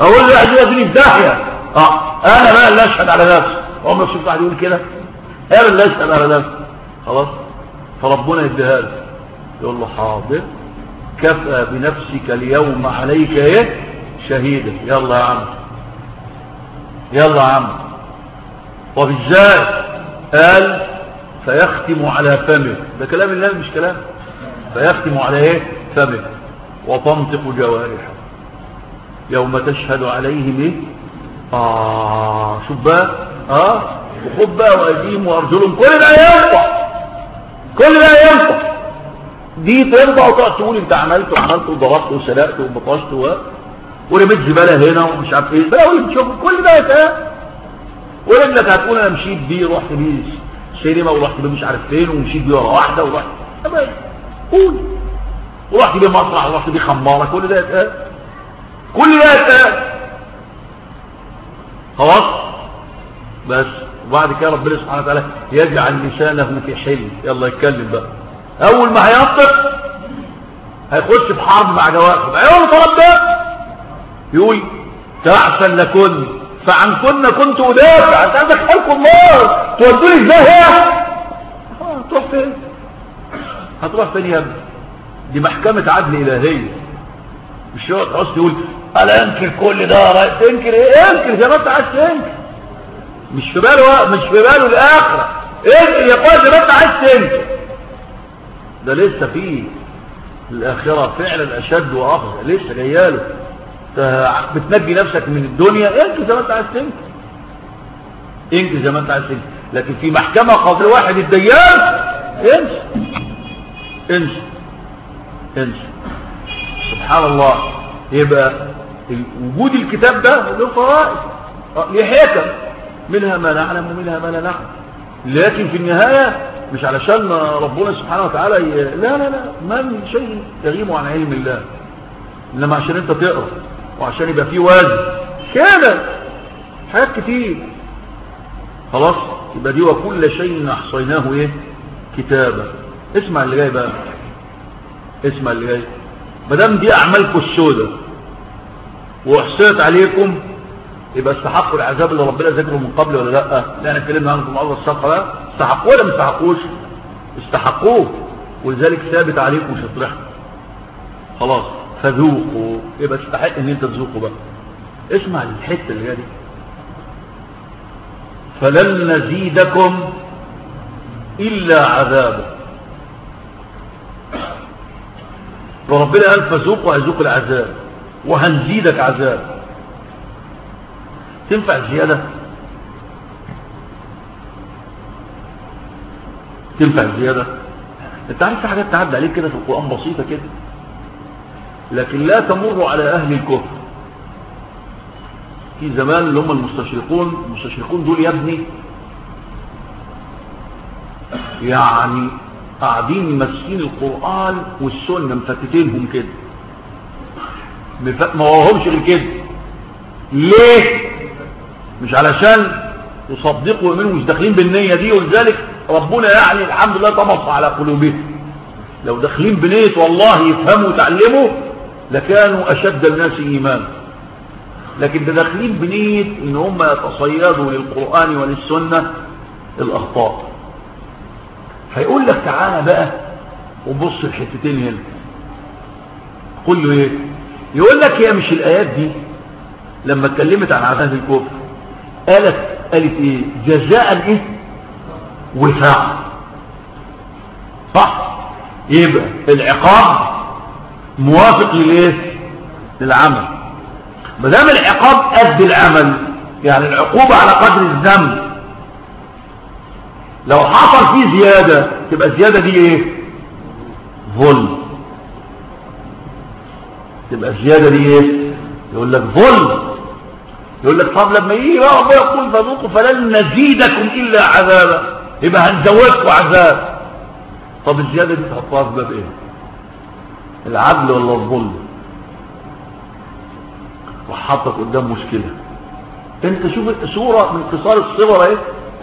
A: أقول له عايزين يوديني في داهيه آه أنا بقى اللي أشهد على نفسي. عمرك شفت واحد يقول كده؟ أنا اللي أشهد على نفسي. خلاص؟ فربنا يديها له يقول له حاضر. كفى بنفسك اليوم عليك إيه؟ شهيدا. يلا يا عم. يلا يا عم. طب إزاي قال فيختم على فمك ده كلام الله مش كلام. فيختم على إيه؟ فمك وتنطق جوارحه. يوم تشهد عليهم إيه؟ آه شوف بقى. آه وخد بقى وأيديهم وأرجلهم. كل ده ينفع كل ده ينفع. دي تنفع وتقعد تقول انت عملت وعملت وضربت وسرقت وبطشت و... ورميت زبالة هنا ومش عارف إيه. بقى تشوف كل ده يتقال. ورجلك هتقول أنا مشيت بيه رحت بيه سينما ورحت بيه مش عارف فين ومشيت بيه ورا واحدة ورحت قول. ورحت بيه مسرح ورحت بيه خمارة كل ده يتقال. كل ده يتقال. خلاص؟ بس. وبعد كده ربنا سبحانه وتعالى يجعل لسانه في حل يلا يتكلم بقى. أول ما هينطق هيخش في حرب مع جوارحه أيوه طلب ده يقول تعسا لكن فعن كنا كنت أدافع. أنت عندك الله تودوني إزاي تروح فين؟ هتروح فين يا ابني؟ دي محكمة عدل إلهية. مش يقعد تقول أنا أنكر كل ده؟ تنكر إيه؟ أنكر زي ما أنت عايز تنكر. مش في باله مش في باله الآخرة. انكر يا ما انت عايز تنكر ده لسه فيه الآخرة فعلا أشد واخر لسه جاياله. بتنجي نفسك من الدنيا. انكر زي ما أنت عايز تنكر انكر زي ما أنت عايز تنكر لكن في محكمة قاضي واحد الديان انسى انسى انسى سبحان الله. يبقى وجود الكتاب ده له فوائد. ليه حكم؟ منها ما نعلم ومنها ما لا نعلم. لكن في النهاية مش علشان ربنا سبحانه وتعالى ي... لا لا لا. ما من شيء تغيب عن علم الله. إنما عشان أنت تقرأ وعشان يبقى فيه وزن كده حاجات كتير. خلاص؟ يبقى دي وكل شيء أحصيناه إيه؟ كتابا اسمع اللي جاي بقى. اسمع اللي جاي. ما دام دي أعمالكم السوداء واحصيت عليكم يبقى استحقوا العذاب اللي ربنا ذكره من قبل ولا لأ؟ لا أنا اتكلمنا عنه في الموضوع السابقه بقى استحقوه ولا ما استحقوش؟ استحقوه. ولذلك ثابت عليكم شطرحكم خلاص فذوقوا. يبقى تستحق إن أنت تذوقوا بقى. اسمع الحتة اللي دي. فلن نزيدكم إلا عذابا. وربنا قال فذوقوا هيذوق العذاب. وهنزيدك عذاب. تنفع الزيادة تنفع الزيادة انت عارف في حاجات تعدى عليك كده في القرآن بسيطة كده. لكن لا تمر على أهل الكفر. في زمان اللي هم المستشرقون المستشرقون دول يا ابني يعني قاعدين ماسكين القرآن والسنة مفتتينهم كده. ما وراهمش غير كده. ليه؟ مش علشان يصدقوا ويؤمنوا مش داخلين بالنية دي ولذلك ربنا يعني الحمد لله طمس على قلوبهم. لو داخلين بنية والله يفهموا وتعلموا لكانوا أشد الناس إيمانا. لكن ده داخلين بنية إن هم يتصيدوا للقرآن وللسنة الأخطاء. فيقول لك تعالى بقى وبص الحتتين هنا. قل له إيه؟ يقول لك هي مش الآيات دي لما اتكلمت عن عذاب الكفر. قالت قالت إيه؟ جزاء إيه؟ وفاق صح؟ يبقى العقاب موافق للإيه؟ للعمل. ما دام العقاب قد العمل يعني العقوبة على قدر الذنب. لو حصل فيه زيادة تبقى الزيادة دي إيه؟ ظلم. تبقى الزيادة دي إيه؟ يقول لك ظلم. يقول لك طب لما يجي بقى ربنا يقول فذوقوا فلن نزيدكم إلا عذابا. يبقى هنزودكم عذاب. طب الزيادة دي تحطها في باب إيه؟ العدل ولا الظلم؟ وحطك قدام مشكلة. أنت شوف صورة من قصار الصور إيه؟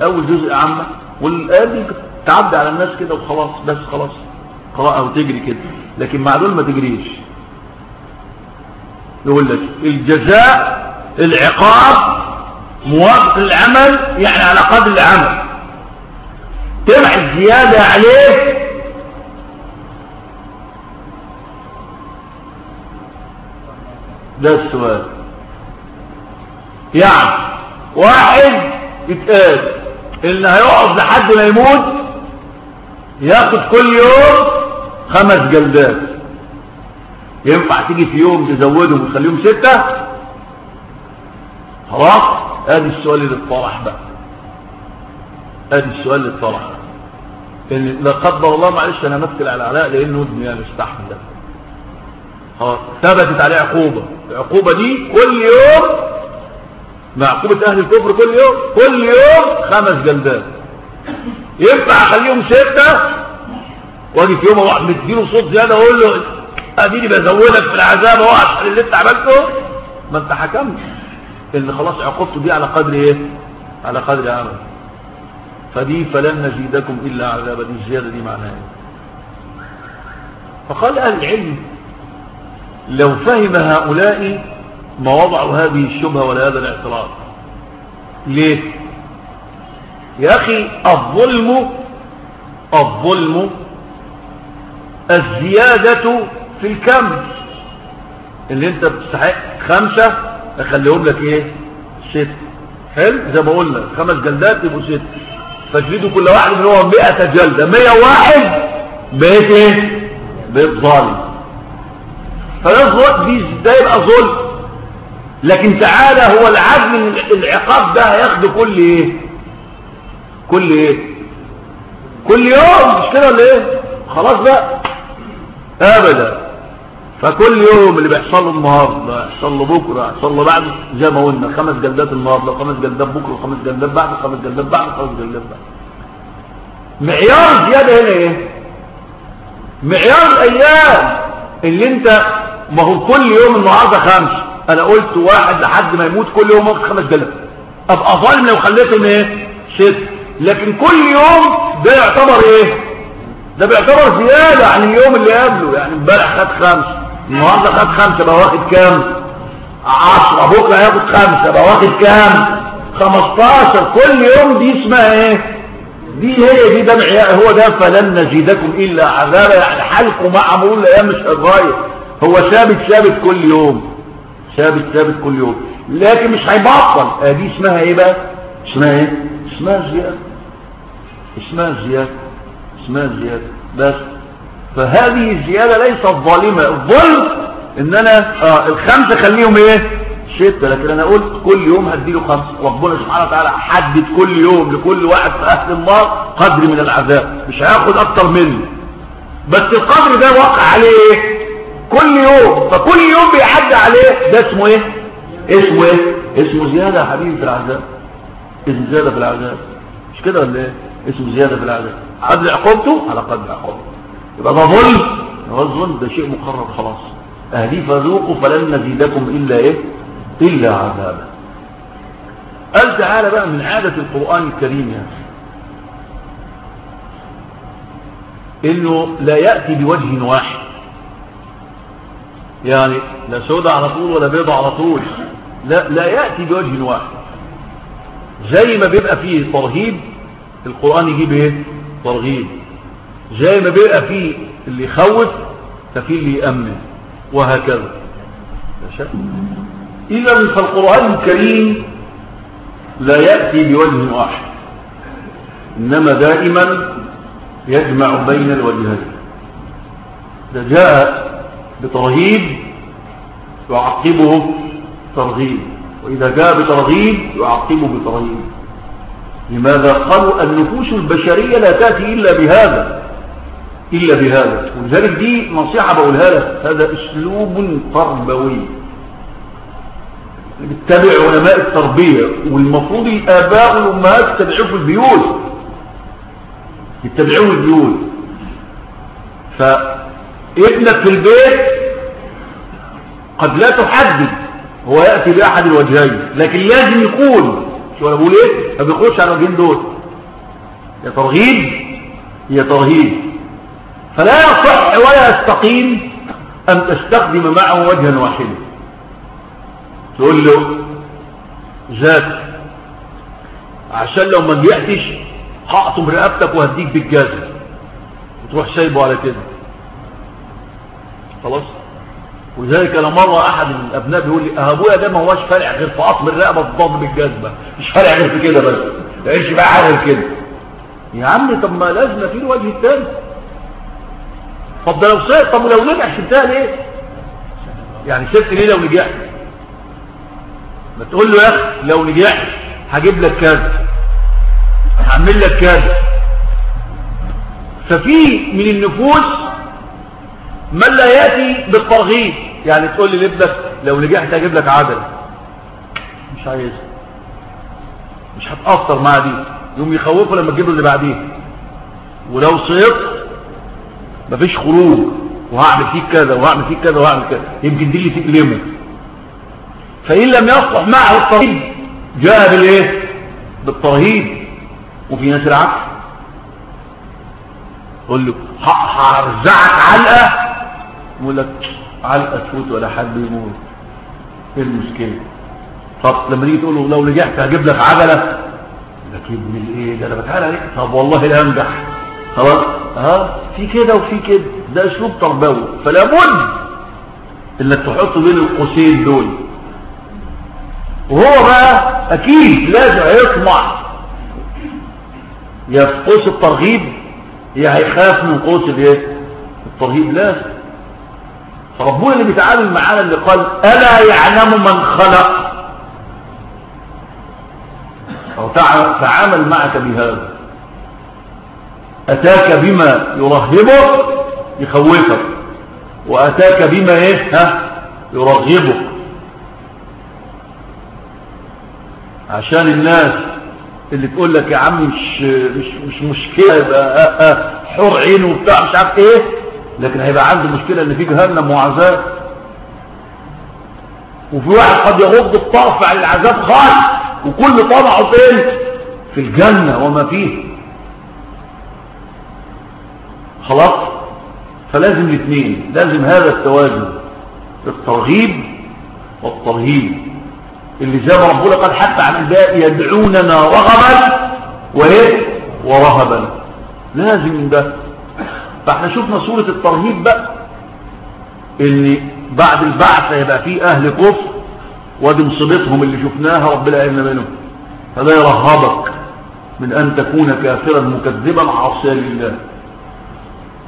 A: أول جزء عامة. والآيات دي تعدي على الناس كده وخلاص بس خلاص. قراءة وتجري كده. لكن مع دول ما تجريش. يقول لك الجزاء العقاب موافق العمل يعني على قدر العمل. تبع الزيادة عليه ده السؤال. يعني واحد يتقال اللي هيقعد لحد ما يموت ياخد كل يوم خمس جلدات. ينفع تيجي في يوم تزودهم وتخليهم ستة؟ خلاص؟ آدي السؤال اللي اتطرح بقى. آدي السؤال اللي اتطرح. إن لا قدر الله معلش أنا امثل على علاء لأنه ابني يعني استحمل ده. خلاص ثبتت عليه عقوبة. العقوبة دي كل يوم مع عقوبة أهل الكفر كل يوم كل يوم خمس جلدات. ينفع أخليهم سته وأجي في يوم واحد مديله صوت زيادة أقول له اديني بزودك في العذاب اهو اللي أنت عملته. ما أنت حكمت. ان خلاص عقوبته دي على قدر إيه؟ على قدر عمل فدي فلن نزيدكم إلا عذابا دي الزيادة دي معناها إيه؟ فقال أهل العلم لو فهم هؤلاء ما وضعوا هذه الشبهة ولا هذا الاعتراض. ليه؟ يا أخي الظلم الظلم الزيادة في الكم. اللي أنت بتستحق خمسة أخليهم لك إيه؟ ست حلو؟ زي ما قلنا خمس جلدات يبقوا ست فاجلدوا كل واحد منهم 100 جلدة. 101 بقيت إيه؟ بقيت ظالم. فده دي ده يبقى ظلم. لكن تعالى هو العدل العقاب ده هياخده كل إيه؟ كل إيه؟ كل يوم. مش كده ولا إيه؟ خلاص بقى. ابدا. فكل يوم اللي بيحصل له النهارده يحصل له بكرة يحصل له بعده زي ما قلنا خمس جلدات النهارده خمس جلدات بكرة خمس جلدات بعد خمس جلدات بعد خمس جلدات بعد معيار زيادة هنا إيه؟ معيار الأيام اللي أنت ما هو كل يوم النهارده خمس. أنا قلت واحد لحد ما يموت كل يوم واخد خمس جلدات. أبقى ظالم لو خليتهم إيه؟ ست لكن كل يوم ده يعتبر إيه؟ ده بيعتبر زيادة عن اليوم اللي قبله. يعني امبارح خد خمسة النهارده خد خمسة بقى واخد كام؟ عشرة. بكرة هياخد خمسة بقى واخد كام؟ خمستاشر. كل يوم دي اسمها إيه؟ دي هي دي ده هو ده فلن نزيدكم إلا عذابا. يعني حالكم مع مرور الأيام مش هتغير هو ثابت ثابت كل يوم. ثابت ثابت كل يوم. لكن مش هيبطل. دي اسمها إيه بقى؟ اسمها إيه؟ اسمها زيادة. اسمها زيادة. اسمها زيادة. بس. فهذه الزيادة ليست ظالمة. الظلم ان أنا آه الخمسة خليهم إيه؟ ستة لكن أنا قلت كل يوم هديله خمسة ربنا سبحانه وتعالى حدد كل يوم لكل واحد في أهل النار قدر من العذاب. مش هياخد أكتر منه بس القدر ده وقع عليه كل يوم. فكل يوم بيحد عليه ده اسمه إيه؟ اسمه إيه؟ اسمه زيادة يا حبيبي في العذاب. اسمه زيادة في العذاب. مش كده ولا إيه؟ اسمه زيادة في العذاب. قدر عقوبته على قدر عقوبته. يبقى ده ظلم. هو الظلم ده شيء مقرر خلاص. اهدي فذوقوا فلن نزيدكم إلا إيه؟ إلا عذابا. قال تعالى بقى من عادة القرآن الكريم يعني إنه لا يأتي بوجه واحد. يعني لا سودة على طول ولا بيضة على طول. لا, لا يأتي بوجه واحد. زي ما بيبقى فيه ترهيب القرآن يجيب إيه؟ ترغيب. زي ما بيبقى فيه اللي يخوف ففيه اللي يأمن وهكذا. إذا فالقرآن الكريم لا يأتي بوجه واحد إنما دائما يجمع بين الوجهين. إذا جاء بترهيب يعقبه ترغيب وإذا جاء بترغيب يعقبه بترهيب لماذا؟ قالوا النفوس البشرية لا تأتي إلا بهذا. إلا بهذا. ولذلك دي نصيحة بقولها لك. هذا أسلوب تربوي. بتتبع علماء التربية. والمفروض الآباء والأمهات يتبعوه في البيوت. يتبعوه البيوت. فابنك في البيت قد لا تحدد. هو يأتي بأحد الوجهين. لكن لازم يكون شو أنا بقول إيه؟ ما بيقولش على الوجهين دول. يا ترغيب هي ترهيب. فلا يصح ولا يستقيم أن تستخدم معه وجها واحدا. تقول له ذات عشان لو ما نجحتش هقطم رقبتك وهديك بالجزم وتروح سايبه على كده. خلاص؟ ولذلك أنا مرة أحد الابناء بيقول لي أبويا ده ما هوش فارع غير في قطم الرقبه الضاد بالجزمه مش فارع غير في كده بس. ما بقى غير كده. يا عم طب ما لازم في الوجه الثاني طب ده لو صيت طب ولو نجح شلتها ليه يعني سبت ليه لو نجحت ما تقول له يا أخي لو نجحت هجيب لك كذا هعمل لك كذا. ففي من النفوس من لا يأتي بالترغيب. يعني تقول لي لابنك لو نجحت هجيب لك عدل. مش عايز. مش هتأثر مع دي. يوم يخوفه لما تجيب له اللي بعديه. ولو صيت مفيش خروج. وهعمل فيك كذا وهعمل فيك كذا وهعمل كذا. يمكن دي اللي تكلمه فإن لم يصلح معه الترهيب جاء بالإيه؟ بالترهيب. وفي ناس العكس. يقول له هرزعك علقة؟ يقول لك علقة تفوت ولا حد يموت. إيه المشكلة؟ طب لما تيجي تقول له لو نجحت هجيب لك عجلة؟ لك ابن الإيه ده أنا بتعالى عليك. طب والله لا أنجح. خلاص؟ ها في كده وفي كده. ده أسلوب تربوي. فلا بد إنك تحط بين القوسين دول. وهو بقى أكيد لازم هيطمع. يا في قوس الترغيب يا هيخاف من قوس الإيه؟ الترهيب لازم فربنا اللي بيتعامل معانا اللي قال ألا يعلم من خلق؟ أو تعامل معك بهذا. أتاك بما يرهبك يخوفك. وأتاك بما إيه؟ ها؟ يرغبك. عشان الناس اللي تقول لك يا عم مش مش مش مشكلة يبقى حر عينه وبتاع مش عارف إيه. لكن هيبقى عنده مشكلة إن في جهنم وعذاب وفي واحد قد يغض الطرف عن العذاب خالص وكل طمعه فين؟ في الجنة وما فيه. خلاص؟ فلازم الاثنين لازم هذا التوازن الترغيب والترهيب. اللي زي ما ربنا قال حتى عن الباء يدعوننا رغبا وإيه؟ ورهبا. لازم ده. فإحنا شفنا سورة الترهيب بقى إن بعد البعث هيبقى فيه أهل كفر وادي مصيبتهم اللي شفناها ربنا يعلمنا منهم. فده يرهبك من أن تكون كافرا مكذبا عاصيا لله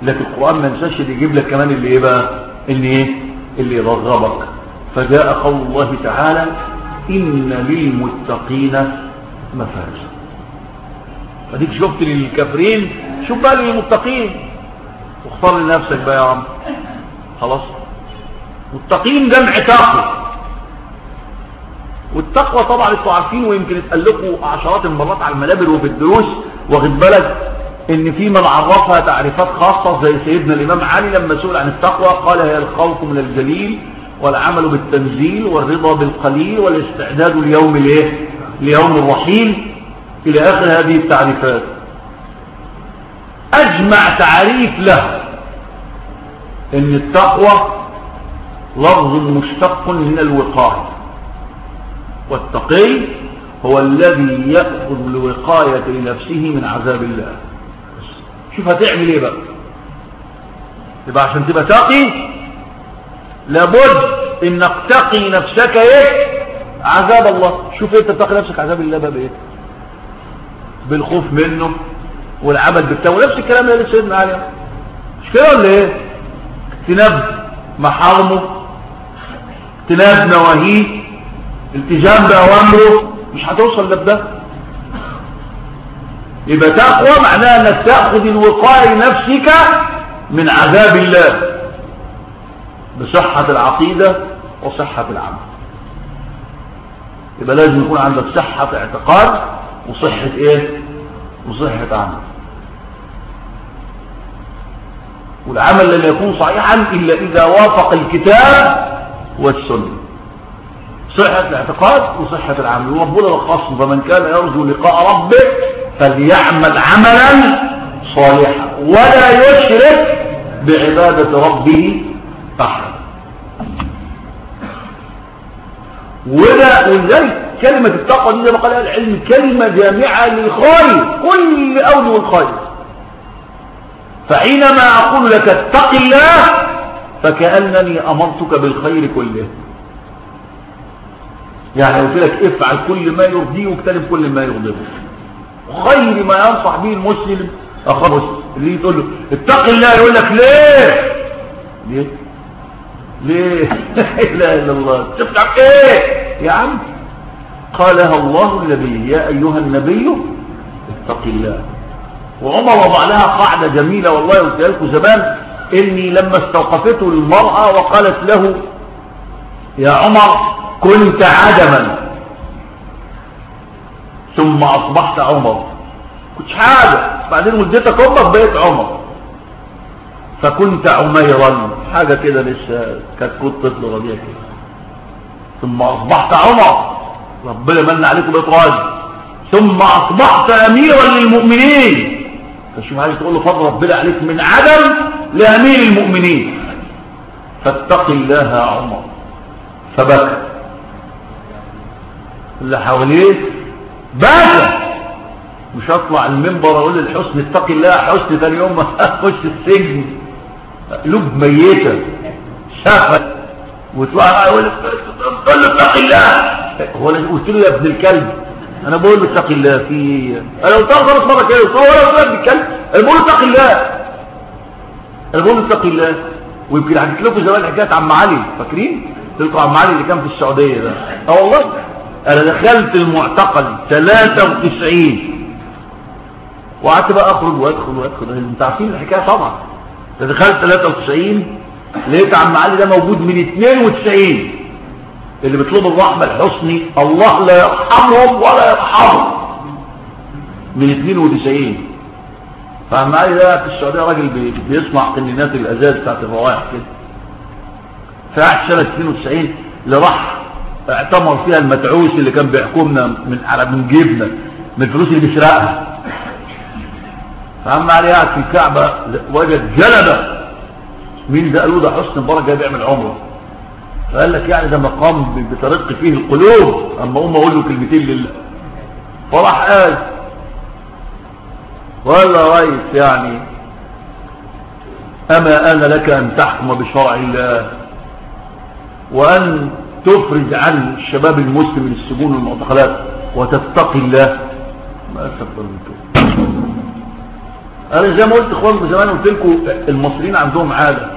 A: لكن القرآن ما اللي يجيب لك كمان اللي إيه بقى اللي إيه؟ اللي يرغبك فجاء قول الله تعالى إن للمتقين مفازا. فديك شفت للكافرين؟ شوف بقى للمتقين. واختار لنفسك بقى يا عم. خلاص. متقين جمع تقوى والتقوى طبعا أنتوا عارفين ويمكن اتقال عشرات المرات على المنابر وفي الدروس واخد بالك؟ إن في من عرفها تعريفات خاصة زي سيدنا الإمام علي لما سئل عن التقوى قال هي الخوف من الجليل والعمل بالتنزيل والرضا بالقليل والاستعداد ليوم الإيه؟ ليوم الرحيل. إلى آخر هذه التعريفات. أجمع تعريف له إن التقوى لفظ مشتق من الوقاية. والتقي هو الذي يأخذ الوقاية لنفسه من عذاب الله. شوف هتعمل إيه بقى. يبقى عشان تبقى تقي لابد انك تقي نفسك إيه؟ عذاب الله. شوف انت تقي نفسك عذاب الله بقى بإيه؟ بالخوف منه والعمل بالتوبه نفس الكلام اللي سيدنا عليه مش كده ولا إيه؟ اجتناب محارمه اجتناب نواهيه التزام بأوامره مش هتوصل لده يبقى تقوى معناها إنك تأخذ الوقاية لنفسك من عذاب الله بصحة العقيدة وصحة العمل. يبقى لازم يكون عندك صحة اعتقاد وصحة إيه؟ وصحة عمل. والعمل لن يكون صحيحا إلا إذا وافق الكتاب والسنة. صحة الاعتقاد وصحة العمل. وربنا الخاص فمن كان يرجو لقاء ربه فليعمل عملا صالحا ولا يشرك بعبادة ربه أحد. وده ولذلك كلمة التقوى دي زي ما قال العلم كلمة جامعة للخير كل أول الخير فحينما أقول لك اتق الله فكأنني أمرتك بالخير كله. يعني قلت لك افعل كل ما يرضيه واجتنب كل ما يغضبه خير ما ينصح به المسلم. اخر مسلم. اللي تقول له اتق الله يقول لك ليه؟ ليه؟ ليه؟ لا إله إلا الله. تفتح إيه؟ يا عم. قالها الله النبي يا أيها النبي اتق الله. وعمر وضع لها قاعدة جميلة والله قلت لكم زمان. إني لما استوقفته المرأة وقالت له يا عمر كنت عدما. ثم أصبحت عمر. كنتش حاجة. بعدين ولدتك أمك بقيت عمر. فكنت عميرا. حاجة كده لسه كانت كنت طفل رضيع كده. ثم أصبحت عمر. ربنا من عليكم بقيت راجل ثم أصبحت اميرا للمؤمنين. فشوف عايز تقول له فضل ربنا عليك من عدم لأمير المؤمنين. فاتق الله يا عمر. فبكى. اللي حواليه بكى مش هطلع المنبر أقول للحسن اتق الله حسن ثاني يوم اخش السجن. قلوب ميتة. شافت وتطلع أقول له اتق الله. هو أنا قلت له يا ابن الكلب. أنا بقول له اتق الله في أنا قلت له خلاص مرة كده. هو أنا ابن الكلب؟ أنا بقول له اتق الله. أنا بقول له اتق الله. ويمكن حكيت لكم زمان حكاية عم علي. فاكرين؟ قلت لكم عم علي اللي كان في السعودية ده. آه والله. أنا دخلت المعتقل 93 وقعدت بقى أخرج وأدخل وأدخل. أنتوا عارفين الحكاية طبعا. دخلت 93 لقيت عم علي ده موجود من 92 اللي بيطلبوا الرحمة الحسني الله لا يرحمهم ولا يرحمهم من 92 فعم علي ده في السعودية راجل بيسمع قنينات الأزاز بتاعت الروائح كده. فقعد سنة 92 اللي راح اعتمر فيها المتعوس اللي كان بيحكمنا من على من جيبنا من الفلوس اللي بيسرقها فعم علي قاعد في الكعبة وجد جلبة. مين ده؟ قالوا ده حسن مبارك جاي بيعمل عمرة. فقال لك يعني ده مقام بترق فيه القلوب. أما أقوم أقول له كلمتين لله. فراح قال وقال يا ريس يعني أما أنا لك أن تحكم بشرع الله وأن تفرج عن الشباب المسلم للسجون والمعتقلات وتتقي الله. ما أكثر من كده. أنا زي ما قلت اخوانكم زمان قلت لكم المصريين عندهم عادة.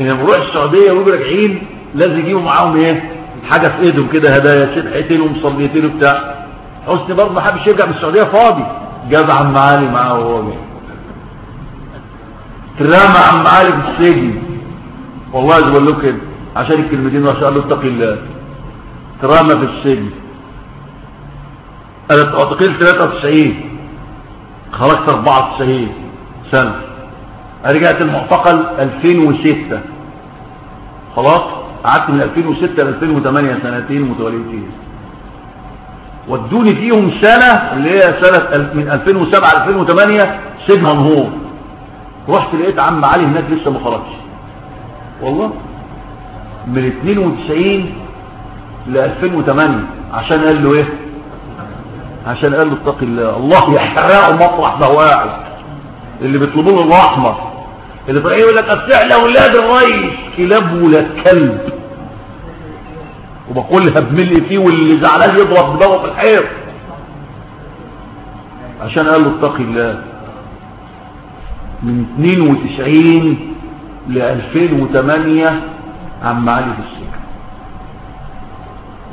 A: إن لما نروح السعودية ويجوا راجعين لازم يجيبوا معاهم إيه؟ حاجة في إيدهم كده هدايا سبحتين ومصليتين وبتاع. حسني برضه ما حبش يرجع من السعودية فاضي. جاب عم علي معاه وهو جاي. ترمى عم علي في السجن. والله زي بقول له كده. عشان الكلمتين ما شاء الله اتق الله. ترمى في السجن. أنا اعتقلت 93 خرجت 94 سنة. رجعت المعتقل 2006 خلاص؟ قعدت من 2006 ل 2008 سنتين متواليتين ودوني فيهم سنة اللي هي سنة من 2007 ل 2008 سجن منهور رحت لقيت عم علي هناك لسه ما خرجش. والله؟ من 92 ل 2008 عشان قال له إيه؟ عشان قال له اتق الله. الله يحرقه مطرح بواعي اللي بيطلبوا له الاحمر اللي طالع يقول لك أصل أولاد الريس. كلاب ولا كلب. وبقولها بملء فيه واللي زعلان يضرب دماغه في الحيط. عشان قال له اتق الله. من 92 ل 2008 عم علي في السجن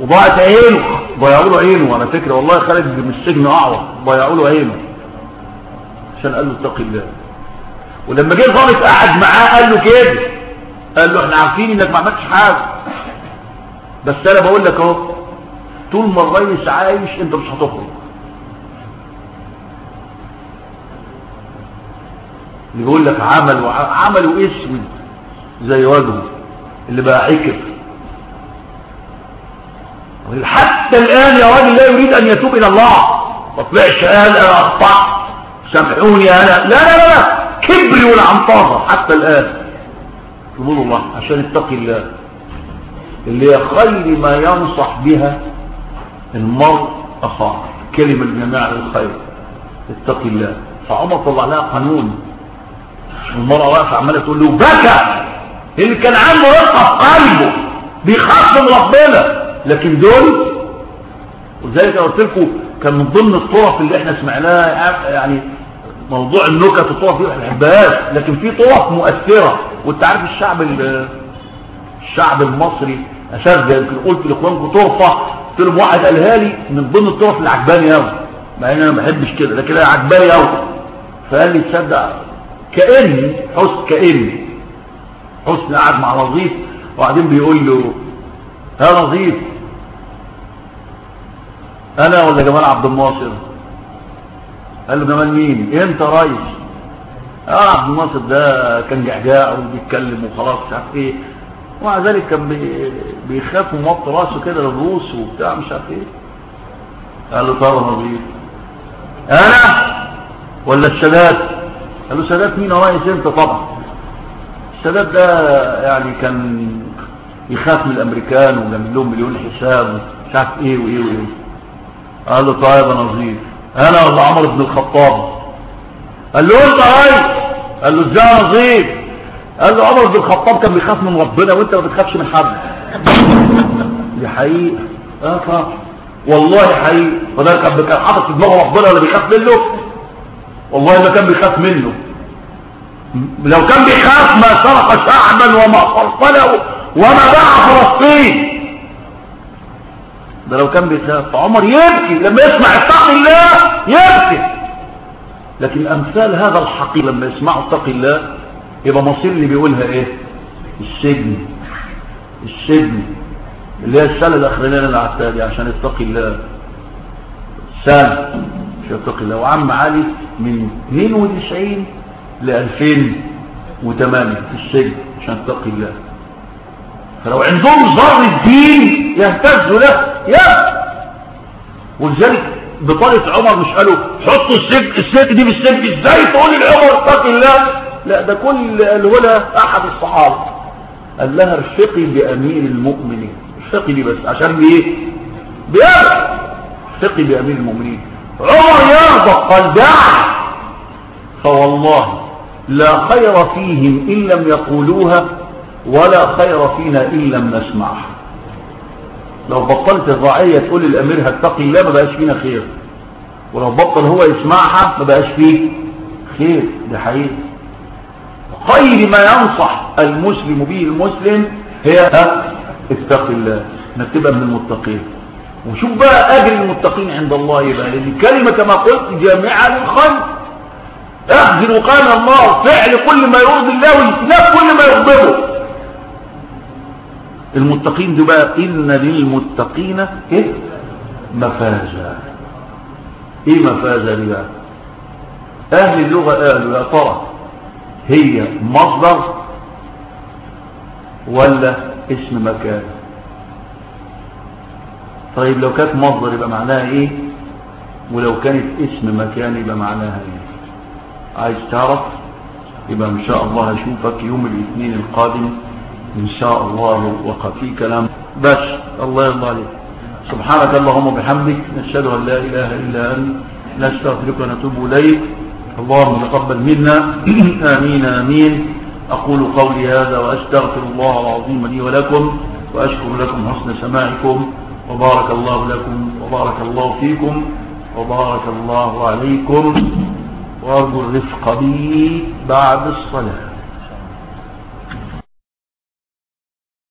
A: وضاعت عينه ضيعوا له عينه. على فكرة والله خارج من السجن أعور. ضيعوا له عينه. عشان قال له اتق الله. ولما جه ضابط قعد معاه قال له كده. قال له إحنا عارفين إنك ما عملتش حاجة. بس أنا بقول لك أهو طول ما الريس عايش أنت مش هتخرج. اللي بيقول لك عمل عمله إسود زي وجهه. اللي بقى عكر. حتى الآن يا راجل لا يريد أن يتوب إلى الله. ما طلعش قال أنا أخطأت. سامحوني أنا. لا لا لا, لا. كبري والعنطافه حتى الآن. يقول الله عشان اتقي الله. اللي هي خير ما ينصح بها المرء أخاه. كلمة الجماعة الخير. اتقي الله. فعمر طلع لها قانون. المرأة واقفة عمالة تقول له بكى. اللي كان عنده رقة في قلبه بيخاف من ربنا. لكن دول ما قلت لكم كان من ضمن الطرف اللي إحنا سمعناها يعني موضوع النكت والطرف دي ما بنحبهاش. لكن في طرف مؤثرة. وأنت عارف الشعب الشعب المصري اشد يمكن قلت لإخوانكم طرفة. قلت لهم واحد قالها لي من ضمن الطرف اللي عجباني قوي مع إن أنا ما بحبش كده لكن أنا عجباني قوي فقال لي تصدق كأني حسن كأني. حسن قاعد مع نظيف وبعدين بيقول له يا نظيف أنا ولا جمال عبد الناصر؟ قال له جمال مين؟ أنت ريس آه عبد الناصر ده كان جعجاع وبيتكلم وخلاص مش عارف إيه. ومع ذلك كان بيخاف ومط راسه كده للروس وبتاع مش عارف إيه. قال له طار نظيف أنا ولا السادات؟ قال له السادات مين يا ريس أنت طبعا. السادات ده يعني كان يخاف من الأمريكان ويعمل لهم مليون حساب مش عارف إيه وإيه وإيه. قال له طيب يا نظيف أنا ولا عمر بن الخطاب. قال له أنت ريس قال له إزاي نظيف؟ قال له عمر بن الخطاب كان بيخاف من ربنا وأنت ما بتخافش من حد. دي حقيقة. آه طبعا والله حقيقة. فده كان حاطط في دماغه ربنا ولا بيخاف منه. والله ما كان بيخاف منه. لو كان بيخاف ما سرق شعبا وما فرصله وما باع فلسطين. ده لو كان بيخاف فعمر يبكي لما يسمع اتق الله يبكي. لكن أمثال هذا الحقير لما يسمعوا اتق الله يبقى مصير اللي بيقولها إيه؟ السجن. السجن. اللي هي السنة الأخرانية اللي قعدتها دي عشان اتقي الله. سنه عشان اتقي الله. وعم علي من 92 ل 2008 في السجن عشان اتقي الله. فلو عندهم ذر الدين يهتزوا له. يا! ولذلك بطالة عمر مش قالوا حطوا السجن السجن دي بالسجن إزاي؟ تقول لعمر اتقي الله. لا ده كل قاله لها أحد الصحابة. قال لها ارفقي بأمير المؤمنين. ارفقي لي بس عشان بايه بيرفق ارفقي بأمير المؤمنين. عمر يرضى قال دع فوالله لا خير فيهم إن لم يقولوها ولا خير فينا إن لم نسمعها. لو بطلت الرعية تقول للامير هتقي الله ما بقاش فينا خير. ولو بطل هو يسمعها ما بقاش فيه خير. ده حقيقي. خير ما ينصح المسلم به المسلم هي اتق الله انك تبقى من المتقين. وشوف بقى أجر المتقين عند الله يبقى لأن الكلمة كما قلت جامعة للخير. احذر وقال الله فعل كل ما يرضي الله واجتناب كل ما يغضبه المتقين دول بقى إن للمتقين إيه؟ مفازا. إيه مفازا دي بقى؟ أهل اللغة قالوا يا ترى هي مصدر ولا اسم مكان؟ طيب لو كانت مصدر يبقى معناها إيه؟ ولو كانت اسم مكان يبقى معناها إيه؟ عايز تعرف؟ يبقى إن شاء الله هشوفك يوم الاثنين القادم إن شاء الله وقع في كلام. بس الله يرضى عليك. سبحانك اللهم وبحمدك نشهد أن لا إله إلا أنت نستغفرك ونتوب إليك. اللهم تقبل منا. آمين آمين. أقول قولي هذا وأستغفر الله العظيم لي ولكم وأشكر لكم حسن سماعكم وبارك الله لكم وبارك الله فيكم وبارك الله عليكم. وارجو الرفق بي بعد الصلاة.